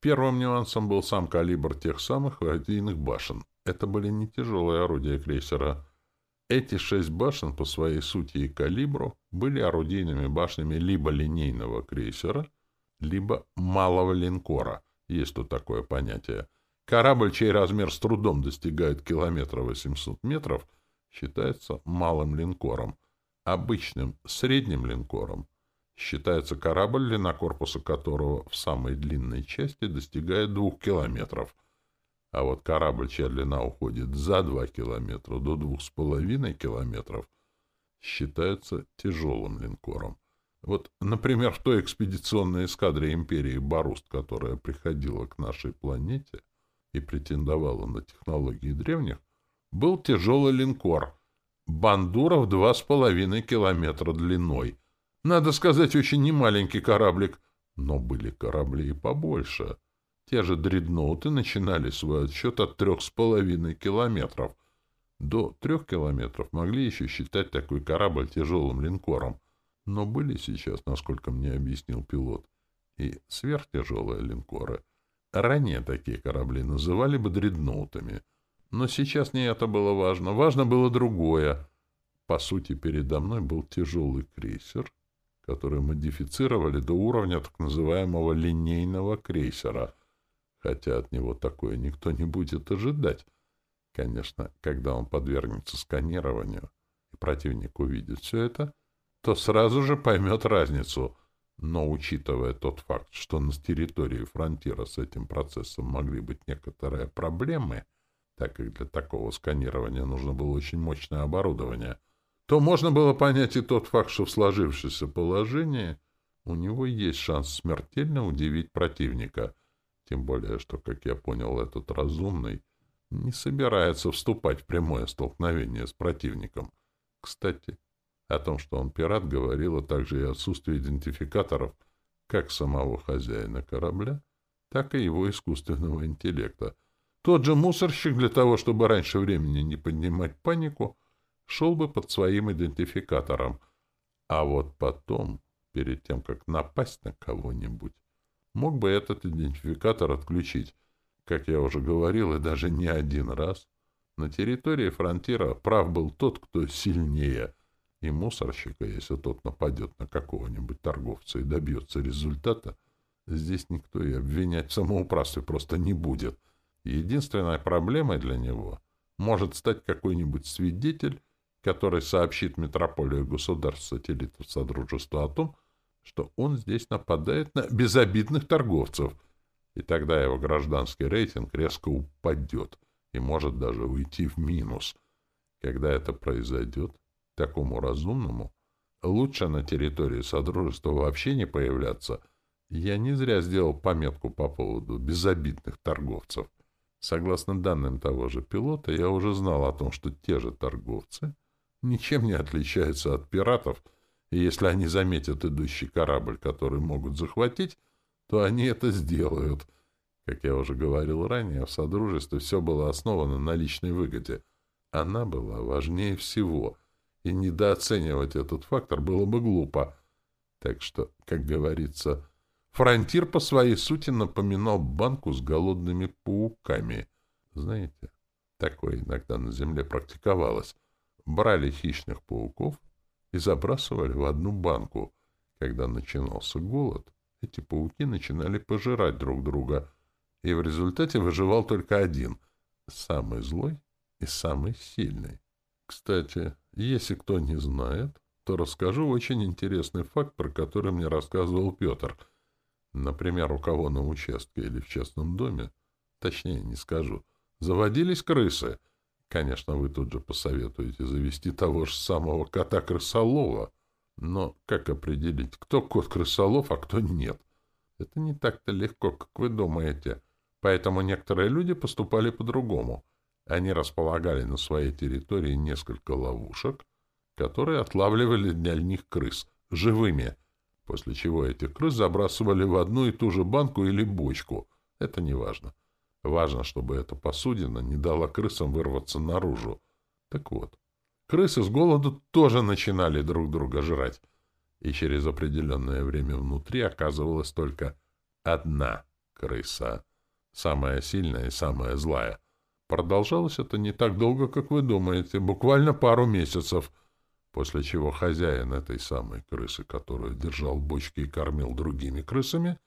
Первым нюансом был сам калибр тех самых радийных башен. Это были не тяжелые орудия крейсера, эти шесть башен по своей сути и калибру были орудийными башнями либо линейного крейсера, либо малого линкора. Есть тут такое понятие. Корабль, чей размер с трудом достигает километра 800 метров, считается малым линкором. Обычным средним линкором считается корабль, длина корпуса которого в самой длинной части достигает двух километров — а вот корабль, чья длина уходит за 2 километра до 2,5 километров, считается тяжелым линкором. Вот, например, в той экспедиционной эскадре империи Баруст, которая приходила к нашей планете и претендовала на технологии древних, был тяжелый линкор «Бандура» в 2,5 километра длиной. Надо сказать, очень немаленький кораблик, но были корабли и побольше — те же дредноуты начинали свой отсчет от трех с половиной километров. До трех километров могли еще считать такой корабль тяжелым линкором, но были сейчас, насколько мне объяснил пилот, и сверхтяжелые линкоры. Ранее такие корабли называли бы дредноутами. Но сейчас не это было важно. Важно было другое. По сути, передо мной был тяжелый крейсер, который модифицировали до уровня так называемого линейного крейсера, хотя от него такое никто не будет ожидать. Конечно, когда он подвергнется сканированию, и противник увидит все это, то сразу же поймет разницу. Но, учитывая тот факт, что на территории фронтира с этим процессом могли быть некоторые проблемы, так как для такого сканирования нужно было очень мощное оборудование, то можно было понять и тот факт, что в сложившемся положении у него есть шанс смертельно удивить противника. Тем более, что, как я понял, этот разумный не собирается вступать в прямое столкновение с противником. Кстати, о том, что он пират, говорило также и отсутствие идентификаторов как самого хозяина корабля, так и его искусственного интеллекта. Тот же мусорщик для того, чтобы раньше времени не поднимать панику, шел бы под своим идентификатором. А вот потом, перед тем, как напасть на кого-нибудь, мог бы этот идентификатор отключить. Как я уже говорил, и даже не один раз, на территории фронтира прав был тот, кто сильнее — и мусорщика, если тот нападет на какого-нибудь торговца и добьется результата, здесь никто и обвинять в самоуправстве просто не будет. Единственной проблемой для него может стать какой-нибудь свидетель, который сообщит метрополию государств-сателлитов Содружества о том, что он здесь нападает на безобидных торговцев, и тогда его гражданский рейтинг резко упадет и может даже уйти в минус. Когда это произойдет, такому разумному, лучше на территории Содружества вообще не появляться. Я не зря сделал пометку по поводу безобидных торговцев. Согласно данным того же пилота, я уже знал о том, что те же торговцы ничем не отличаются от пиратов, и если они заметят идущий корабль, который могут захватить, то они это сделают. Как я уже говорил ранее, в Содружестве все было основано на личной выгоде. Она была важнее всего — и недооценивать этот фактор было бы глупо. Так что, как говорится, фронтир по своей сути напоминал банку с голодными пауками. Знаете, такое иногда на земле практиковалось. Брали хищных пауков и забрасывали в одну банку. Когда начинался голод, эти пауки начинали пожирать друг друга, и в результате выживал только один — самый злой и самый сильный. Кстати, если кто не знает, то расскажу очень интересный факт, про который мне рассказывал Петр. Например, у кого на участке или в частном доме, точнее не скажу, заводились крысы. Конечно, вы тут же посоветуете завести того же самого кота-крысолова. Но как определить, кто кот-крысолов, а кто нет? Это не так-то легко, как вы думаете. Поэтому некоторые люди поступали по-другому — они располагали на своей территории несколько ловушек, которые отлавливали для них крыс живыми, после чего этих крыс забрасывали в одну и ту же банку или бочку. Это не важно. Важно, чтобы эта посудина не дала крысам вырваться наружу. Так вот, крысы с голоду тоже начинали друг друга жрать. И через определенное время внутри оказывалась только одна крыса. Самая сильная и самая злая. Продолжалось это не так долго, как вы думаете, буквально пару месяцев, после чего хозяин этой самой крысы, которую держал в бочке и кормил другими крысами,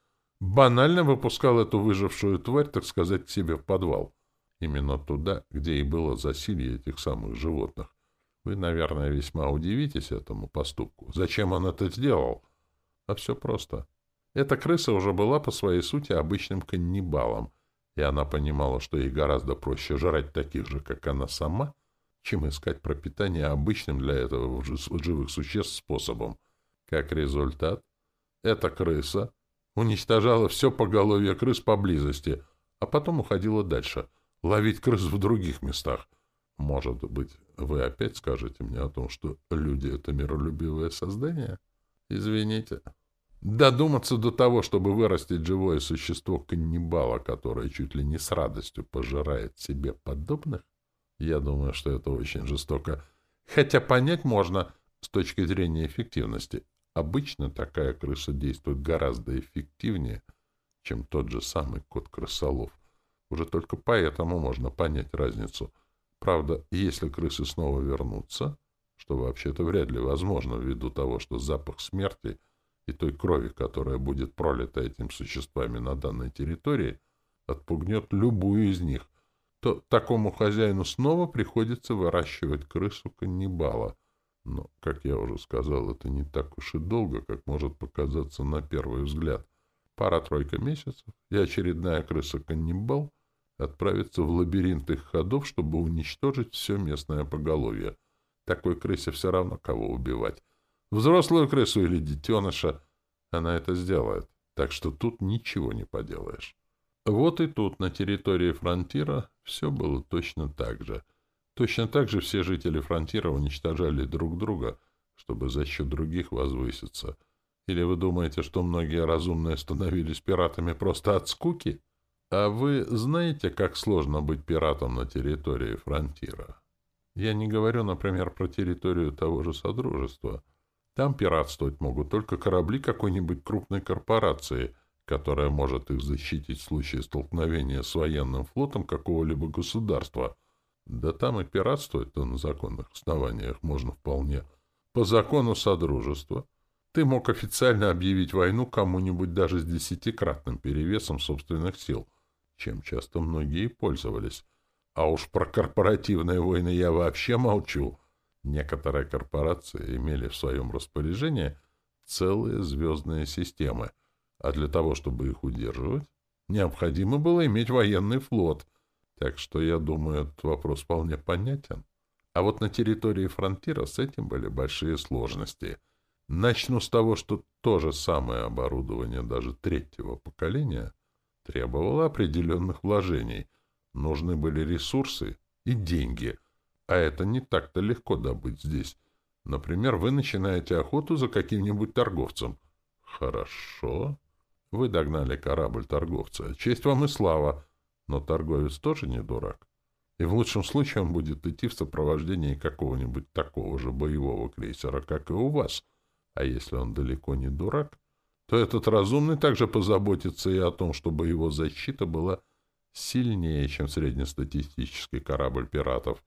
банально выпускал эту выжившую тварь, так сказать, себе в подвал. Именно туда, где и было засилье этих самых животных. Вы, наверное, весьма удивитесь этому поступку. Зачем он это сделал? А все просто. Эта крыса уже была по своей сути обычным каннибалом, и она понимала, что ей гораздо проще жрать таких же, как она сама, чем искать пропитание обычным для этого живых существ способом. Как результат, эта крыса уничтожала все поголовье крыс поблизости, а потом уходила дальше, ловить крыс в других местах. Может быть, вы опять скажете мне о том, что люди — это миролюбивое создание? Извините. Додуматься до того, чтобы вырастить живое существо каннибала, которое чуть ли не с радостью пожирает себе подобных? Я думаю, что это очень жестоко. Хотя понять можно с точки зрения эффективности. Обычно такая крыса действует гораздо эффективнее, чем тот же самый кот-крысолов. Уже только поэтому можно понять разницу. Правда, если крысы снова вернутся, что вообще-то вряд ли возможно ввиду того, что запах смерти и той крови, которая будет пролита этим существами на данной территории, отпугнет любую из них, то такому хозяину снова приходится выращивать крысу-каннибала. Но, как я уже сказал, это не так уж и долго, как может показаться на первый взгляд. Пара-тройка месяцев, и очередная крыса-каннибал отправится в лабиринт их ходов, чтобы уничтожить все местное поголовье. Такой крысе все равно кого убивать. Взрослую крысу или детеныша она это сделает. Так что тут ничего не поделаешь. Вот и тут, на территории фронтира, все было точно так же. Точно так же все жители фронтира уничтожали друг друга, чтобы за счет других возвыситься. Или вы думаете, что многие разумные становились пиратами просто от скуки? А вы знаете, как сложно быть пиратом на территории фронтира? Я не говорю, например, про территорию того же Содружества. Там пиратствовать могут только корабли какой-нибудь крупной корпорации, которая может их защитить в случае столкновения с военным флотом какого-либо государства. Да там и пиратствовать-то на законных основаниях можно вполне. По закону Содружества ты мог официально объявить войну кому-нибудь даже с десятикратным перевесом собственных сил, чем часто многие пользовались. А уж про корпоративные войны я вообще молчу. Некоторые корпорации имели в своем распоряжении целые звездные системы, а для того, чтобы их удерживать, необходимо было иметь военный флот. Так что, я думаю, этот вопрос вполне понятен. А вот на территории фронтира с этим были большие сложности. Начну с того, что то же самое оборудование даже третьего поколения требовало определенных вложений — Нужны были ресурсы и деньги, а это не так-то легко добыть здесь. Например, вы начинаете охоту за каким-нибудь торговцем. Хорошо. Вы догнали корабль торговца. Честь вам и слава. Но торговец тоже не дурак. И в лучшем случае он будет идти в сопровождении какого-нибудь такого же боевого крейсера, как и у вас. А если он далеко не дурак, то этот разумный также позаботится и о том, чтобы его защита была сильнее, чем среднестатистический корабль пиратов.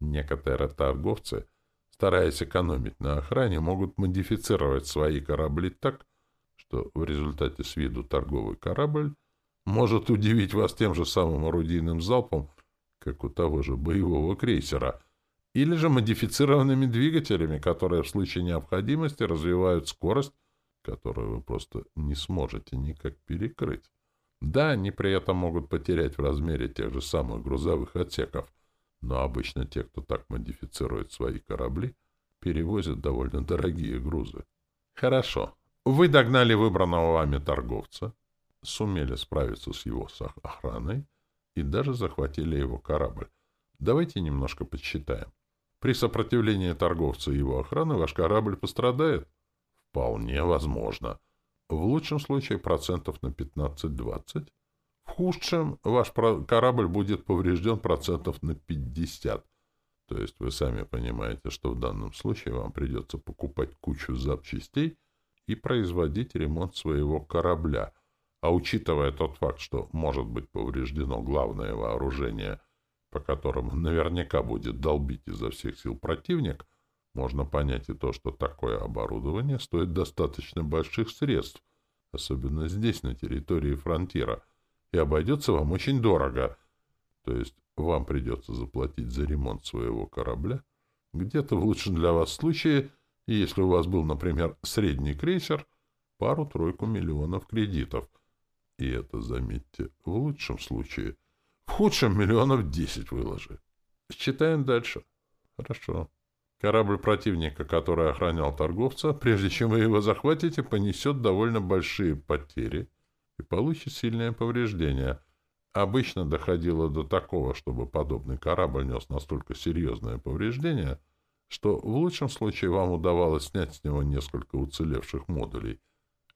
Некоторые торговцы, стараясь экономить на охране, могут модифицировать свои корабли так, что в результате с виду торговый корабль может удивить вас тем же самым орудийным залпом, как у того же боевого крейсера, или же модифицированными двигателями, которые в случае необходимости развивают скорость, которую вы просто не сможете никак перекрыть. Да, они при этом могут потерять в размере тех же самых грузовых отсеков, но обычно те, кто так модифицирует свои корабли, перевозят довольно дорогие грузы. Хорошо. Вы догнали выбранного вами торговца, сумели справиться с его охраной и даже захватили его корабль. Давайте немножко подсчитаем. При сопротивлении торговца и его охраны ваш корабль пострадает? Вполне возможно. В лучшем случае процентов на 15-20. В худшем ваш корабль будет поврежден процентов на 50. То есть вы сами понимаете, что в данном случае вам придется покупать кучу запчастей и производить ремонт своего корабля. А учитывая тот факт, что может быть повреждено главное вооружение, по которому наверняка будет долбить изо всех сил противник, можно понять и то, что такое оборудование стоит достаточно больших средств, особенно здесь, на территории фронтира, и обойдется вам очень дорого. То есть вам придется заплатить за ремонт своего корабля где-то в лучшем для вас случае, если у вас был, например, средний крейсер, пару-тройку миллионов кредитов. И это, заметьте, в лучшем случае. В худшем миллионов десять выложи. Читаем дальше. Хорошо. Корабль противника, который охранял торговца, прежде чем вы его захватите, понесет довольно большие потери и получит сильное повреждение. Обычно доходило до такого, чтобы подобный корабль нес настолько серьезное повреждение, что в лучшем случае вам удавалось снять с него несколько уцелевших модулей.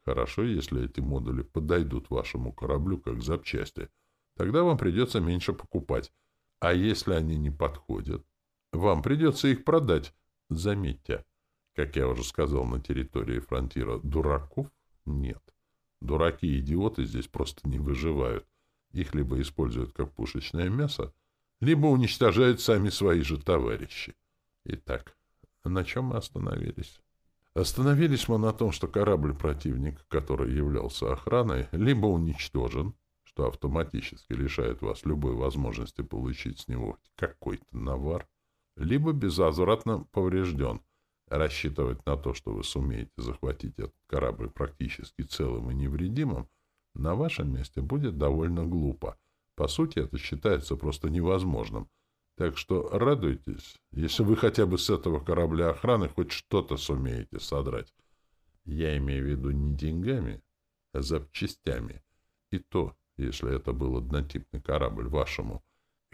Хорошо, если эти модули подойдут вашему кораблю как запчасти. Тогда вам придется меньше покупать. А если они не подходят? Вам придется их продать. Заметьте, как я уже сказал, на территории фронтира дураков нет. Дураки и идиоты здесь просто не выживают. Их либо используют как пушечное мясо, либо уничтожают сами свои же товарищи. Итак, на чем мы остановились? Остановились мы на том, что корабль противника, который являлся охраной, либо уничтожен, что автоматически лишает вас любой возможности получить с него какой-то навар, либо безвозвратно поврежден. Рассчитывать на то, что вы сумеете захватить этот корабль практически целым и невредимым, на вашем месте будет довольно глупо. По сути, это считается просто невозможным. Так что радуйтесь, если вы хотя бы с этого корабля охраны хоть что-то сумеете содрать. Я имею в виду не деньгами, а запчастями. И то, если это был однотипный корабль вашему.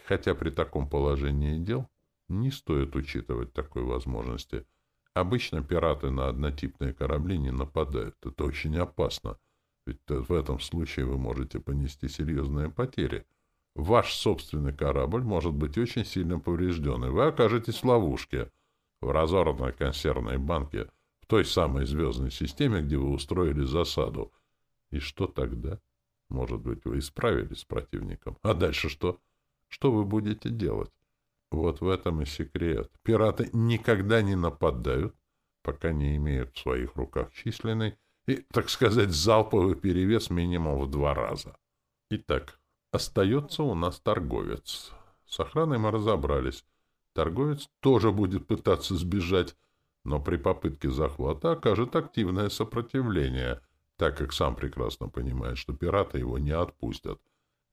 Хотя при таком положении дел не стоит учитывать такой возможности. Обычно пираты на однотипные корабли не нападают. Это очень опасно. Ведь в этом случае вы можете понести серьезные потери. Ваш собственный корабль может быть очень сильно поврежден, и вы окажетесь в ловушке, в разорванной консервной банке, в той самой звездной системе, где вы устроили засаду. И что тогда? Может быть, вы исправились с противником. А дальше что? Что вы будете делать? Вот в этом и секрет. Пираты никогда не нападают, пока не имеют в своих руках численный и, так сказать, залповый перевес минимум в два раза. Итак, остается у нас торговец. С охраной мы разобрались. Торговец тоже будет пытаться сбежать, но при попытке захвата окажет активное сопротивление — так как сам прекрасно понимает, что пираты его не отпустят.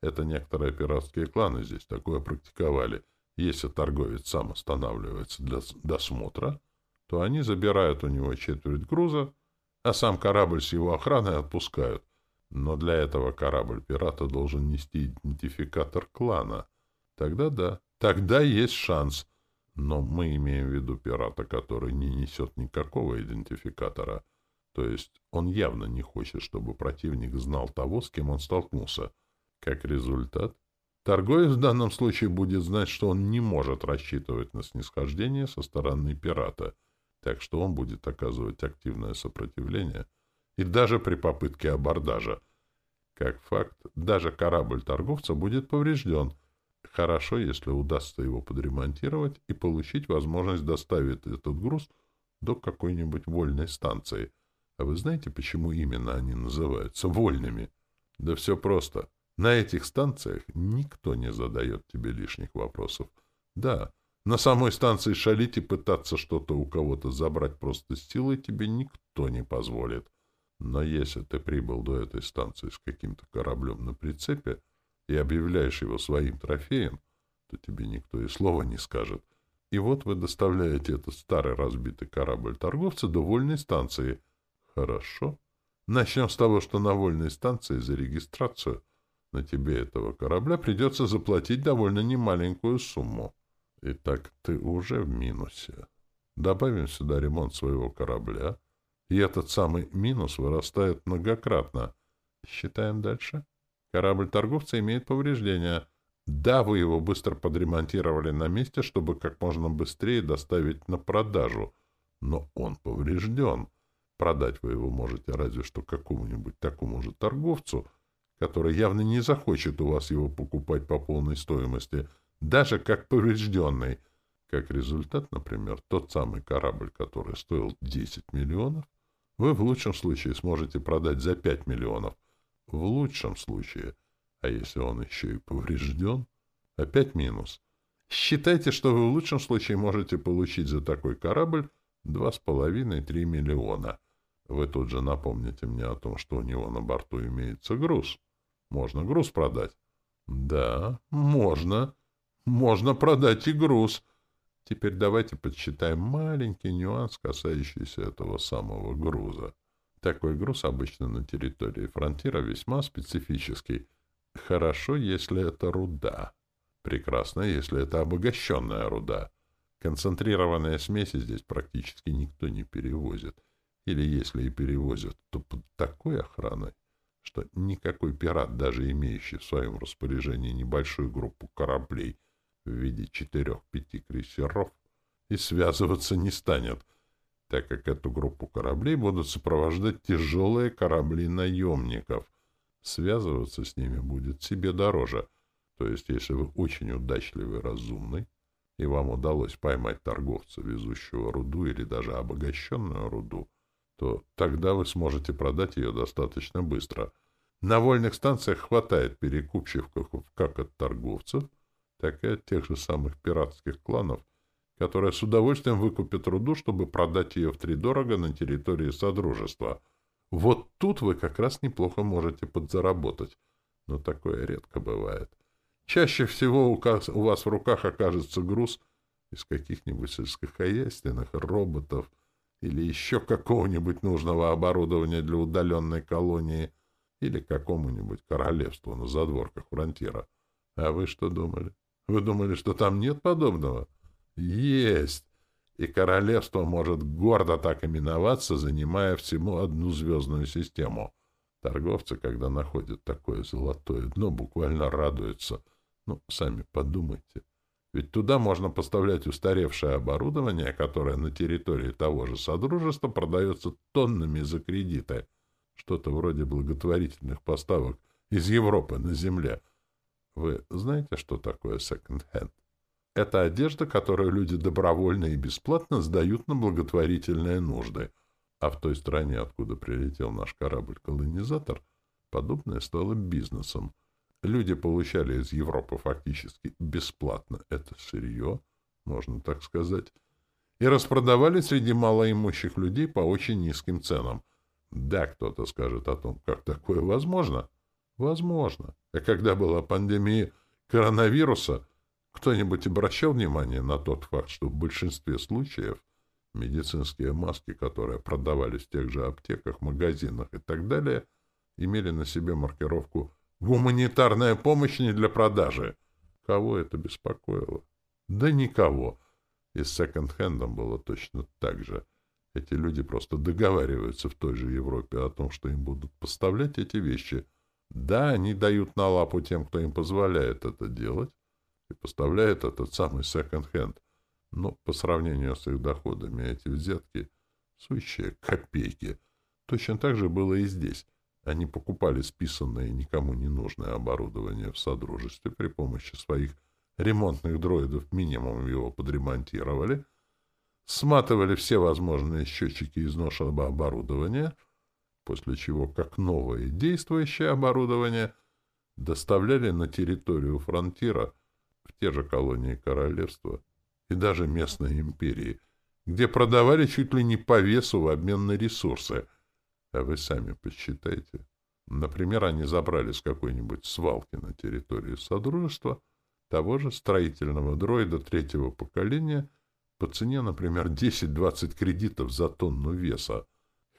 Это некоторые пиратские кланы здесь такое практиковали. Если торговец сам останавливается для досмотра, то они забирают у него четверть груза, а сам корабль с его охраной отпускают. Но для этого корабль пирата должен нести идентификатор клана. Тогда да, тогда есть шанс. Но мы имеем в виду пирата, который не несет никакого идентификатора — то есть он явно не хочет, чтобы противник знал того, с кем он столкнулся. Как результат, торговец в данном случае будет знать, что он не может рассчитывать на снисхождение со стороны пирата, так что он будет оказывать активное сопротивление и даже при попытке абордажа. Как факт, даже корабль торговца будет поврежден. Хорошо, если удастся его подремонтировать и получить возможность доставить этот груз до какой-нибудь вольной станции — а вы знаете, почему именно они называются вольными? Да все просто. На этих станциях никто не задает тебе лишних вопросов. Да, на самой станции шалить и пытаться что-то у кого-то забрать просто с силой тебе никто не позволит. Но если ты прибыл до этой станции с каким-то кораблем на прицепе и объявляешь его своим трофеем, то тебе никто и слова не скажет. И вот вы доставляете этот старый разбитый корабль торговца до вольной станции — Хорошо. Начнем с того, что на вольной станции за регистрацию на тебе этого корабля придется заплатить довольно немаленькую сумму. Итак, ты уже в минусе. Добавим сюда ремонт своего корабля, и этот самый минус вырастает многократно. Считаем дальше. Корабль торговца имеет повреждения. Да, вы его быстро подремонтировали на месте, чтобы как можно быстрее доставить на продажу, но он поврежден. Продать вы его можете разве что какому-нибудь такому же торговцу, который явно не захочет у вас его покупать по полной стоимости, даже как поврежденный. Как результат, например, тот самый корабль, который стоил 10 миллионов, вы в лучшем случае сможете продать за 5 миллионов. В лучшем случае. А если он еще и поврежден, опять минус. Считайте, что вы в лучшем случае можете получить за такой корабль 2,5-3 миллиона. Вы тут же напомните мне о том, что у него на борту имеется груз. Можно груз продать? Да, можно. Можно продать и груз. Теперь давайте подсчитаем маленький нюанс, касающийся этого самого груза. Такой груз обычно на территории фронтира весьма специфический. Хорошо, если это руда. Прекрасно, если это обогащенная руда. Концентрированные смеси здесь практически никто не перевозит. Или если и перевозят, то под такой охраной, что никакой пират, даже имеющий в своем распоряжении небольшую группу кораблей, в виде четырех-пяти крейсеров и связываться не станет, так как эту группу кораблей будут сопровождать тяжелые корабли наемников. Связываться с ними будет себе дороже. То есть, если вы очень удачливый и разумный, и вам удалось поймать торговца, везущего руду или даже обогащенную руду, то тогда вы сможете продать ее достаточно быстро. На вольных станциях хватает перекупщиков как от торговцев, так и от тех же самых пиратских кланов, которые с удовольствием выкупят руду, чтобы продать ее втридорого на территории Содружества. Вот тут вы как раз неплохо можете подзаработать, но такое редко бывает. Чаще всего у вас в руках окажется груз из каких-нибудь сельскохозяйственных роботов или еще какого-нибудь нужного оборудования для удаленной колонии или какому-нибудь королевству на задворках фронтира. А вы что думали? Вы думали, что там нет подобного? Есть! И королевство может гордо так именоваться, занимая всему одну звездную систему. Торговцы, когда находят такое золотое дно, буквально радуются — ну, сами подумайте. Ведь туда можно поставлять устаревшее оборудование, которое на территории того же Содружества продается тоннами за кредиты. Что-то вроде благотворительных поставок из Европы на земле. Вы знаете, что такое секонд-хенд? Это одежда, которую люди добровольно и бесплатно сдают на благотворительные нужды. А в той стране, откуда прилетел наш корабль-колонизатор, подобное стало бизнесом — Люди получали из Европы фактически бесплатно это сырье, можно так сказать, и распродавали среди малоимущих людей по очень низким ценам. Да, кто-то скажет о том, как такое возможно. Возможно. А когда была пандемия коронавируса, кто-нибудь обращал внимание на тот факт, что в большинстве случаев медицинские маски, которые продавались в тех же аптеках, магазинах и так далее, имели на себе маркировку Гуманитарная помощь не для продажи. Кого это беспокоило? Да никого. И с секонд-хендом было точно так же. Эти люди просто договариваются в той же Европе о том, что им будут поставлять эти вещи. Да, они дают на лапу тем, кто им позволяет это делать, и поставляет этот самый секонд-хенд. Но по сравнению с их доходами эти взятки — сущие копейки. Точно так же было и здесь. Они покупали списанное никому не нужное оборудование в Содружестве при помощи своих ремонтных дроидов минимум его подремонтировали, сматывали все возможные счетчики изношенного оборудования, после чего, как новое действующее оборудование, доставляли на территорию фронтира в те же колонии королевства и даже местной империи, где продавали чуть ли не по весу в обмен на ресурсы — а вы сами посчитайте. Например, они забрали с какой-нибудь свалки на территории Содружества того же строительного дроида третьего поколения по цене, например, 10-20 кредитов за тонну веса.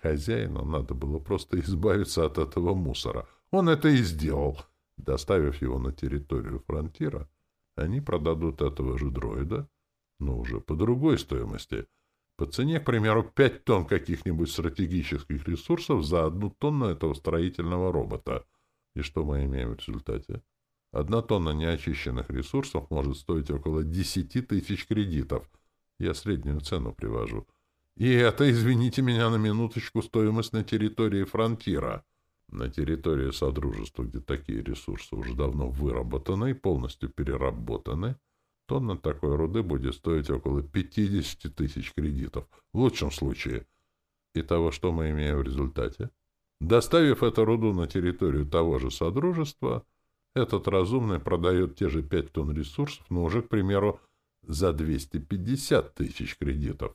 Хозяину надо было просто избавиться от этого мусора. Он это и сделал. Доставив его на территорию фронтира, они продадут этого же дроида, но уже по другой стоимости — по цене, к примеру, 5 тонн каких-нибудь стратегических ресурсов за одну тонну этого строительного робота. И что мы имеем в результате? Одна тонна неочищенных ресурсов может стоить около 10 тысяч кредитов. Я среднюю цену привожу. И это, извините меня на минуточку, стоимость на территории фронтира. На территории Содружества, где такие ресурсы уже давно выработаны и полностью переработаны, Тонна такой руды будет стоить около 50 тысяч кредитов, в лучшем случае. И того, что мы имеем в результате? Доставив эту руду на территорию того же Содружества, этот разумный продает те же 5 тонн ресурсов, но уже, к примеру, за 250 тысяч кредитов.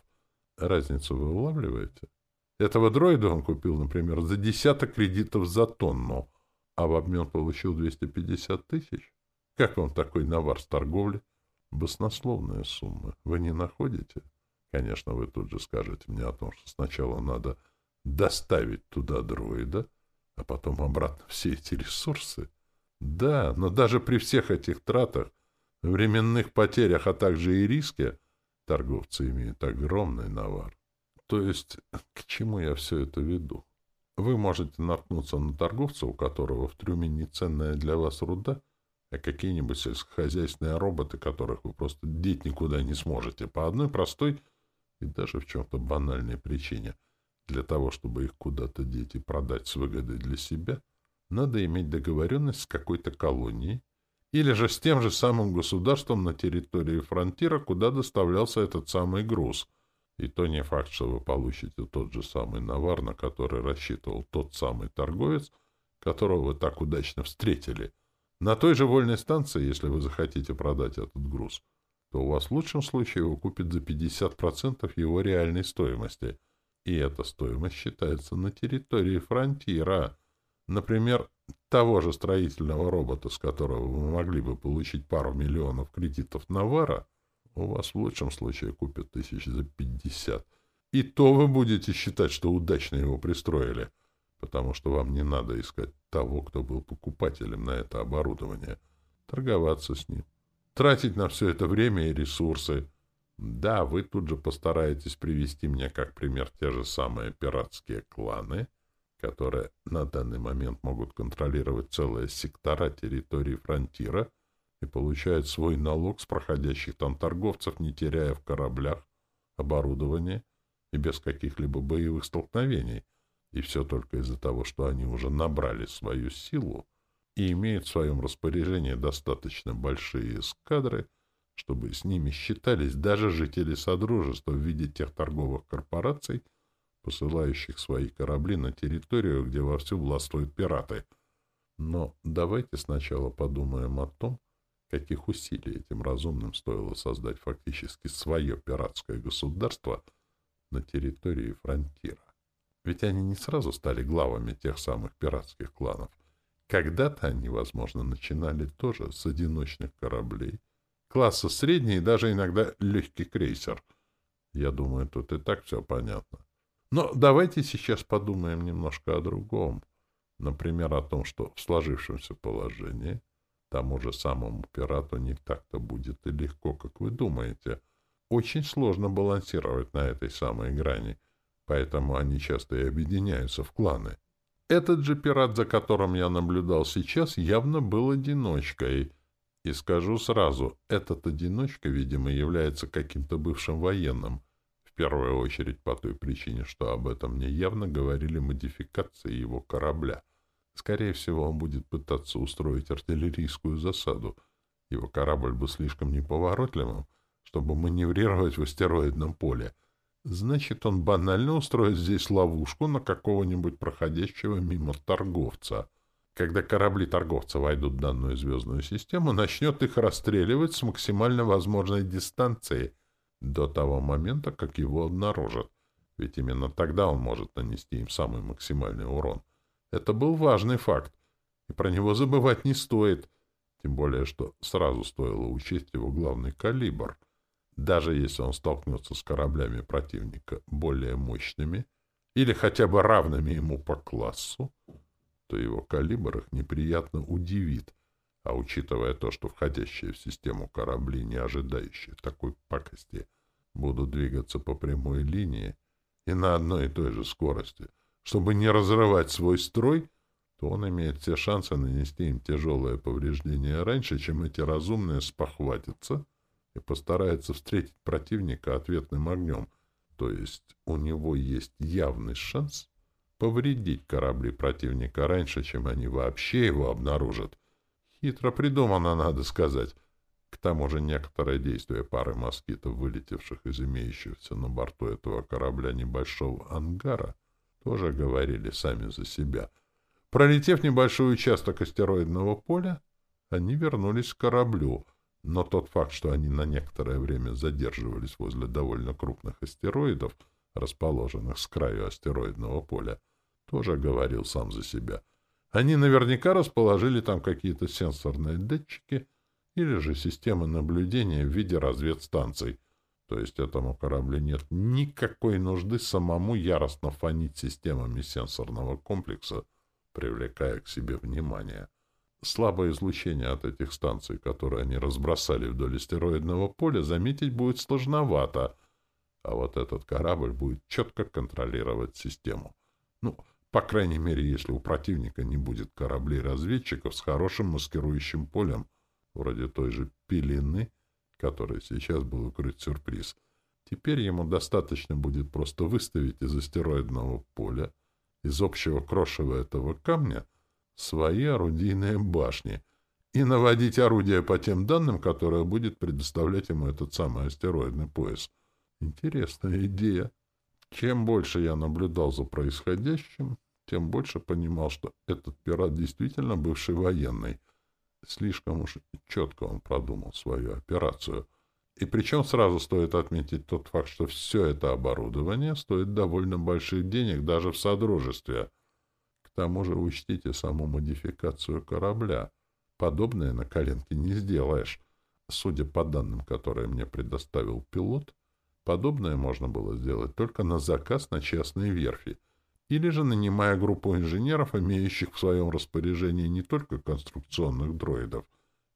Разницу вы улавливаете? Этого дроида он купил, например, за десяток кредитов за тонну, а в обмен получил 250 тысяч. Как вам такой навар с торговли? Баснословная сумма. Вы не находите? Конечно, вы тут же скажете мне о том, что сначала надо доставить туда дроида, а потом обратно все эти ресурсы. Да, но даже при всех этих тратах, временных потерях, а также и риске, торговцы имеют огромный навар. То есть, к чему я все это веду? Вы можете наткнуться на торговца, у которого в трюме неценная для вас руда — а какие-нибудь сельскохозяйственные роботы, которых вы просто деть никуда не сможете, по одной простой и даже в чем-то банальной причине. Для того, чтобы их куда-то деть и продать с выгодой для себя, надо иметь договоренность с какой-то колонией или же с тем же самым государством на территории фронтира, куда доставлялся этот самый груз. И то не факт, что вы получите тот же самый навар, на который рассчитывал тот самый торговец, которого вы так удачно встретили — на той же вольной станции, если вы захотите продать этот груз, то у вас в лучшем случае его купят за 50% его реальной стоимости. И эта стоимость считается на территории фронтира. Например, того же строительного робота, с которого вы могли бы получить пару миллионов кредитов навара, у вас в лучшем случае купят тысяч за 50. И то вы будете считать, что удачно его пристроили — потому что вам не надо искать того, кто был покупателем на это оборудование, торговаться с ним, тратить на все это время и ресурсы. Да, вы тут же постараетесь привести мне как пример те же самые пиратские кланы, которые на данный момент могут контролировать целые сектора территории фронтира и получают свой налог с проходящих там торговцев, не теряя в кораблях оборудование и без каких-либо боевых столкновений — и все только из-за того, что они уже набрали свою силу и имеют в своем распоряжении достаточно большие эскадры, чтобы с ними считались даже жители Содружества в виде тех торговых корпораций, посылающих свои корабли на территорию, где вовсю властвуют пираты. Но давайте сначала подумаем о том, каких усилий этим разумным стоило создать фактически свое пиратское государство на территории фронтира. Ведь они не сразу стали главами тех самых пиратских кланов. Когда-то они, возможно, начинали тоже с одиночных кораблей, класса средний и даже иногда легкий крейсер. Я думаю, тут и так все понятно. Но давайте сейчас подумаем немножко о другом. Например, о том, что в сложившемся положении тому же самому пирату не так-то будет и легко, как вы думаете. Очень сложно балансировать на этой самой грани — поэтому они часто и объединяются в кланы. Этот же пират, за которым я наблюдал сейчас, явно был одиночкой. И скажу сразу, этот одиночка, видимо, является каким-то бывшим военным. Первую очередь по той причине, что об этом мне явно говорили модификации его корабля. Скорее всего, он будет пытаться устроить артиллерийскую засаду. Его корабль был слишком неповоротливым, чтобы маневрировать в астероидном поле — Значит, он банально устроит здесь ловушку на какого-нибудь проходящего мимо торговца. Когда корабли торговца войдут в данную звездную систему, начнет их расстреливать с максимально возможной дистанции до того момента, как его обнаружат. Ведь именно тогда он может нанести им самый максимальный урон. Это был важный факт, и про него забывать не стоит. Тем более, что сразу стоило учесть его главный калибр — даже если он столкнется с кораблями противника более мощными или хотя бы равными ему по классу, то его калибр их неприятно удивит, а учитывая то, что входящие в систему корабли, не ожидающие такой пакости, будут двигаться по прямой линии и на одной и той же скорости, чтобы не разрывать свой строй, то он имеет все шансы нанести им тяжелое повреждение раньше, чем эти разумные спохватятся и постарается встретить противника ответным огнем. То есть у него есть явный шанс повредить корабли противника раньше, чем они вообще его обнаружат. Хитро придумано, надо сказать. К тому же некоторые действия пары москитов, вылетевших из имеющегося на борту этого корабля небольшого ангара, тоже говорили сами за себя. Пролетев небольшой участок астероидного поля, они вернулись к кораблю — но тот факт, что они на некоторое время задерживались возле довольно крупных астероидов, расположенных с краю астероидного поля, тоже говорил сам за себя. Они наверняка расположили там какие-то сенсорные датчики или же системы наблюдения в виде разведстанций. То есть этому кораблю нет никакой нужды самому яростно фонить системами сенсорного комплекса, привлекая к себе внимание. Слабое излучение от этих станций, которые они разбросали вдоль астероидного поля, заметить будет сложновато, а вот этот корабль будет четко контролировать систему. Ну, по крайней мере, если у противника не будет кораблей-разведчиков с хорошим маскирующим полем, вроде той же пелены, которой сейчас был укрыт сюрприз. Теперь ему достаточно будет просто выставить из астероидного поля, из общего крошева этого камня, свои орудийные башни и наводить орудия по тем данным, которые будет предоставлять ему этот самый астероидный пояс. Интересная идея. Чем больше я наблюдал за происходящим, тем больше понимал, что этот пират действительно бывший военный. Слишком уж четко он продумал свою операцию. И причем сразу стоит отметить тот факт, что все это оборудование стоит довольно больших денег даже в Содружестве. К тому же учтите саму модификацию корабля. Подобное на коленке не сделаешь. Судя по данным, которые мне предоставил пилот, подобное можно было сделать только на заказ на частные верфи — или же нанимая группу инженеров, имеющих в своем распоряжении не только конструкционных дроидов,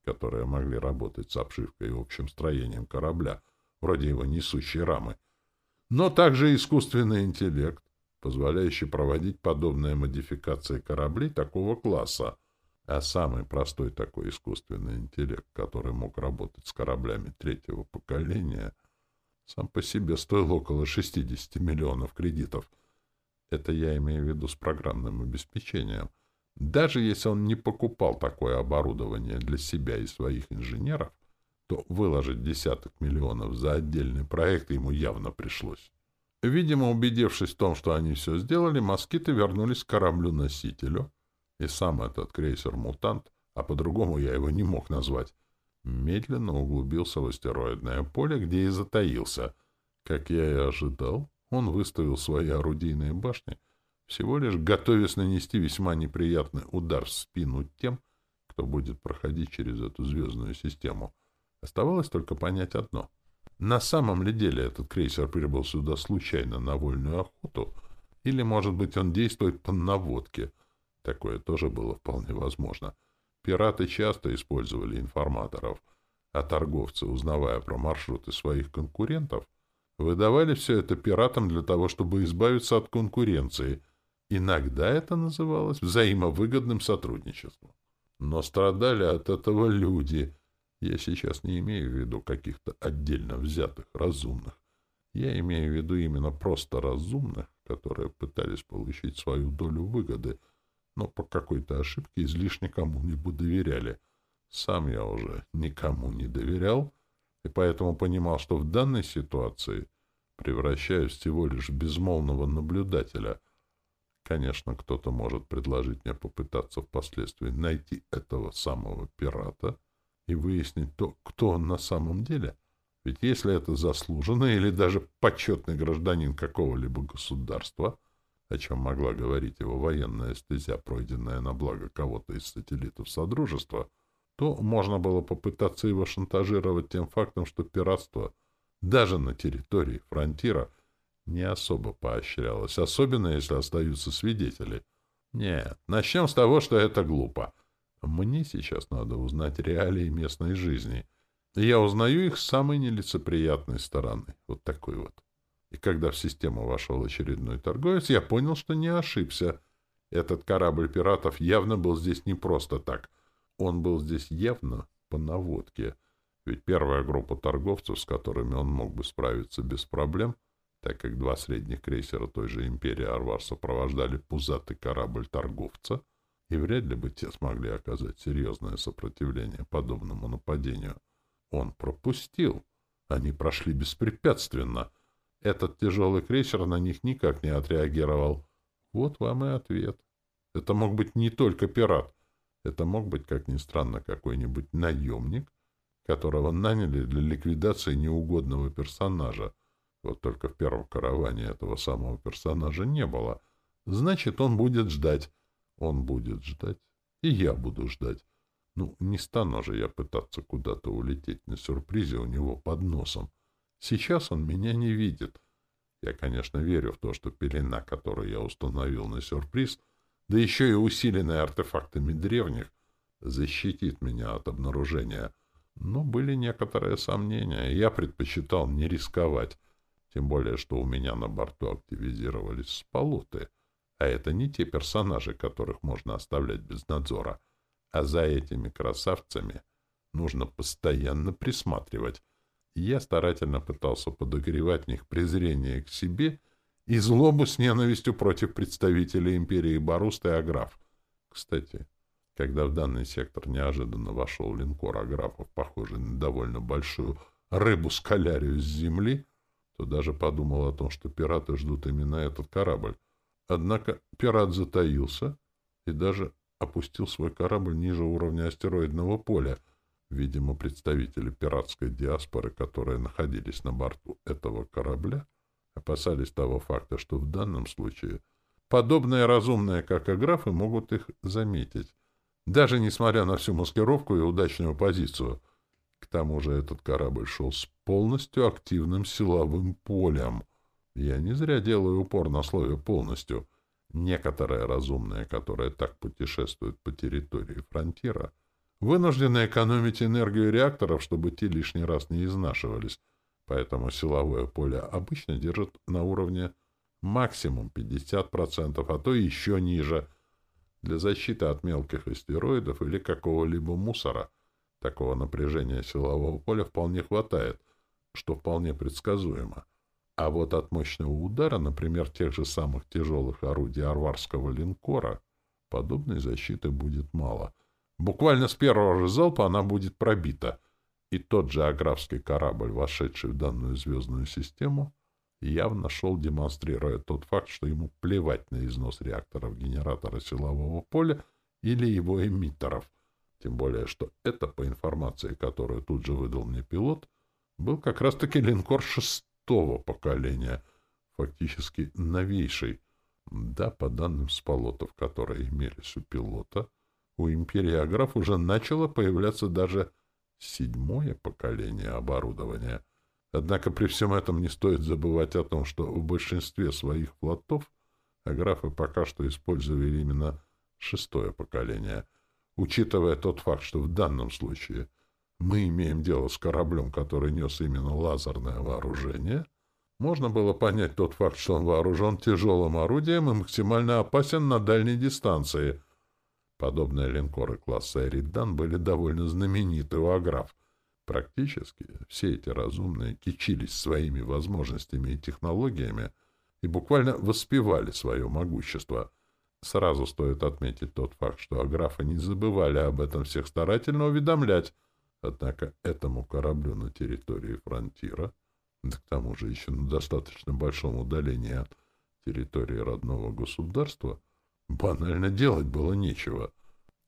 которые могли работать с обшивкой и общим строением корабля, вроде его несущей рамы, но также искусственный интеллект, позволяющий проводить подобные модификации кораблей такого класса, а самый простой такой искусственный интеллект, который мог работать с кораблями третьего поколения, сам по себе стоил около 60 миллионов кредитов — это я имею в виду с программным обеспечением. Даже если он не покупал такое оборудование для себя и своих инженеров, то выложить десяток миллионов за отдельный проект ему явно пришлось. Видимо, убедившись в том, что они все сделали, москиты вернулись к кораблю-носителю, и сам этот крейсер-мутант, а по-другому я его не мог назвать, медленно углубился в астероидное поле, где и затаился. Как я и ожидал, он выставил свои орудийные башни, всего лишь готовясь нанести весьма неприятный удар в спину тем, кто будет проходить через эту звездную систему. Оставалось только понять одно. На самом ли деле этот крейсер прибыл сюда случайно на вольную охоту, или, может быть, он действует по наводке? Такое тоже было вполне возможно. Пираты часто использовали информаторов, а торговцы, узнавая про маршруты своих конкурентов, Выдавали все это пиратам для того, чтобы избавиться от конкуренции. Иногда это называлось взаимовыгодным сотрудничеством. Но страдали от этого люди. Я сейчас не имею в виду каких-то отдельно взятых разумных. Я имею в виду именно просто разумных, которые пытались получить свою долю выгоды, но по какой-то ошибке излишне кому-нибудь доверяли. Сам я уже никому не доверял, и поэтому понимал, что в данной ситуации превращаюсь всего лишь в безмолвного наблюдателя. Конечно, кто-то может предложить мне попытаться впоследствии найти этого самого пирата и выяснить то, кто он на самом деле. Ведь если это заслуженный или даже почетный гражданин какого-либо государства, о чем могла говорить его военная стезя, пройденная на благо кого-то из сателлитов Содружества, то можно было попытаться его шантажировать тем фактом, что пиратство, даже на территории фронтира, не особо поощрялось, особенно если остаются свидетели. Нет, начнем с того, что это глупо. Мне сейчас надо узнать реалии местной жизни. И я узнаю их с самой нелицеприятной стороны. Вот такой вот. И когда в систему вошел очередной торговец, я понял, что не ошибся. Этот корабль пиратов явно был здесь не просто так. Он был здесь явно по наводке. Ведь первая группа торговцев, с которыми он мог бы справиться без проблем, так как два средних крейсера той же империи Арвар сопровождали пузатый корабль торговца, и вряд ли бы те смогли оказать серьезное сопротивление подобному нападению. Он пропустил. Они прошли беспрепятственно. Этот тяжелый крейсер на них никак не отреагировал. Вот вам и ответ. Это мог быть не только пират. Это мог быть, как ни странно, какой-нибудь наемник, которого наняли для ликвидации неугодного персонажа. Вот только в первом караване этого самого персонажа не было. Значит, он будет ждать. Он будет ждать. И я буду ждать. Ну, не стану же я пытаться куда-то улететь на сюрпризе у него под носом. Сейчас он меня не видит. Я, конечно, верю в то, что пелена, которую я установил на сюрприз — да еще и усиленная артефактами древних, защитит меня от обнаружения. Но были некоторые сомнения, и я предпочитал не рисковать, тем более, что у меня на борту активизировались сполуты, а это не те персонажи, которых можно оставлять без надзора, а за этими красавцами нужно постоянно присматривать. Я старательно пытался подогревать в них презрение к себе и злобу с ненавистью против представителей империи Баруст и Аграф. Кстати, когда в данный сектор неожиданно вошел линкор Аграфов, похожий на довольно большую рыбу-скалярию с земли, то даже подумал о том, что пираты ждут именно этот корабль. Однако пират затаился и даже опустил свой корабль ниже уровня астероидного поля. Видимо, представители пиратской диаспоры, которые находились на борту этого корабля, опасались того факта, что в данном случае подобные разумные, как аграфы, могут их заметить, даже несмотря на всю маскировку и удачную позицию. К тому же этот корабль шел с полностью активным силовым полем. Я не зря делаю упор на слове «полностью». Некоторые разумные, которые так путешествуют по территории фронтира, вынуждены экономить энергию реакторов, чтобы те лишний раз не изнашивались, Поэтому силовое поле обычно держит на уровне максимум 50%, а то еще ниже. Для защиты от мелких астероидов или какого-либо мусора такого напряжения силового поля вполне хватает, что вполне предсказуемо. А вот от мощного удара, например, тех же самых тяжелых орудий арварского линкора, подобной защиты будет мало. Буквально с первого же залпа она будет пробита — и тот же аграфский корабль, вошедший в данную звездную систему, явно шел, демонстрируя тот факт, что ему плевать на износ реакторов генератора силового поля или его эмиттеров. Тем более, что это, по информации, которую тут же выдал мне пилот, был как раз-таки линкор шестого поколения, фактически новейший. Да, по данным сполотов, которые имелись у пилота, у империи Аграф уже начало появляться даже седьмое поколение оборудования. Однако при всем этом не стоит забывать о том, что в большинстве своих флотов аграфы пока что использовали именно шестое поколение, учитывая тот факт, что в данном случае мы имеем дело с кораблем, который нес именно лазерное вооружение, можно было понять тот факт, что он вооружен тяжелым орудием и максимально опасен на дальней дистанции — Подобные линкоры класса «Эридан» были довольно знамениты у аграф. Практически все эти разумные кичились своими возможностями и технологиями и буквально воспевали свое могущество. Сразу стоит отметить тот факт, что аграфы не забывали об этом всех старательно уведомлять. Однако этому кораблю на территории фронтира, да к тому же еще на достаточно большом удалении от территории родного государства, Банально делать было нечего.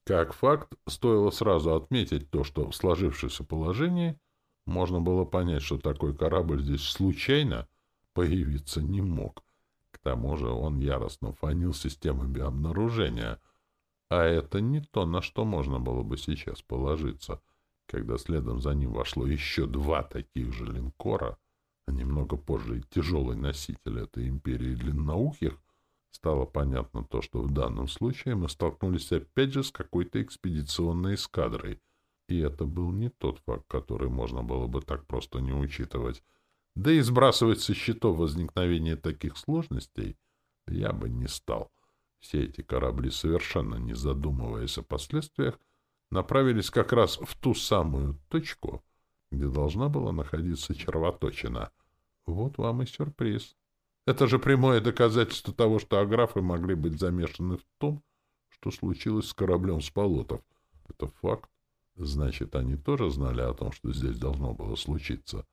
Как факт, стоило сразу отметить то, что в сложившемся положении можно было понять, что такой корабль здесь случайно появиться не мог. К тому же он яростно фанил системами обнаружения, а это не то, на что можно было бы сейчас положиться. Когда следом за ним вошло еще два таких же линкора, а немного позже и тяжелый носитель этой империи длинноухих, Стало понятно то, что в данном случае мы столкнулись опять же с какой-то экспедиционной эскадрой. И это был не тот факт, который можно было бы так просто не учитывать. Да и сбрасывать со счетов возникновение таких сложностей я бы не стал. Все эти корабли, совершенно не задумываясь о последствиях, направились как раз в ту самую точку, где должна была находиться червоточина. Вот вам и сюрприз. Это же прямое доказательство того, что аграфы могли быть замешаны в том, что случилось с кораблем с полотов. Это факт. Значит, они тоже знали о том, что здесь должно было случиться.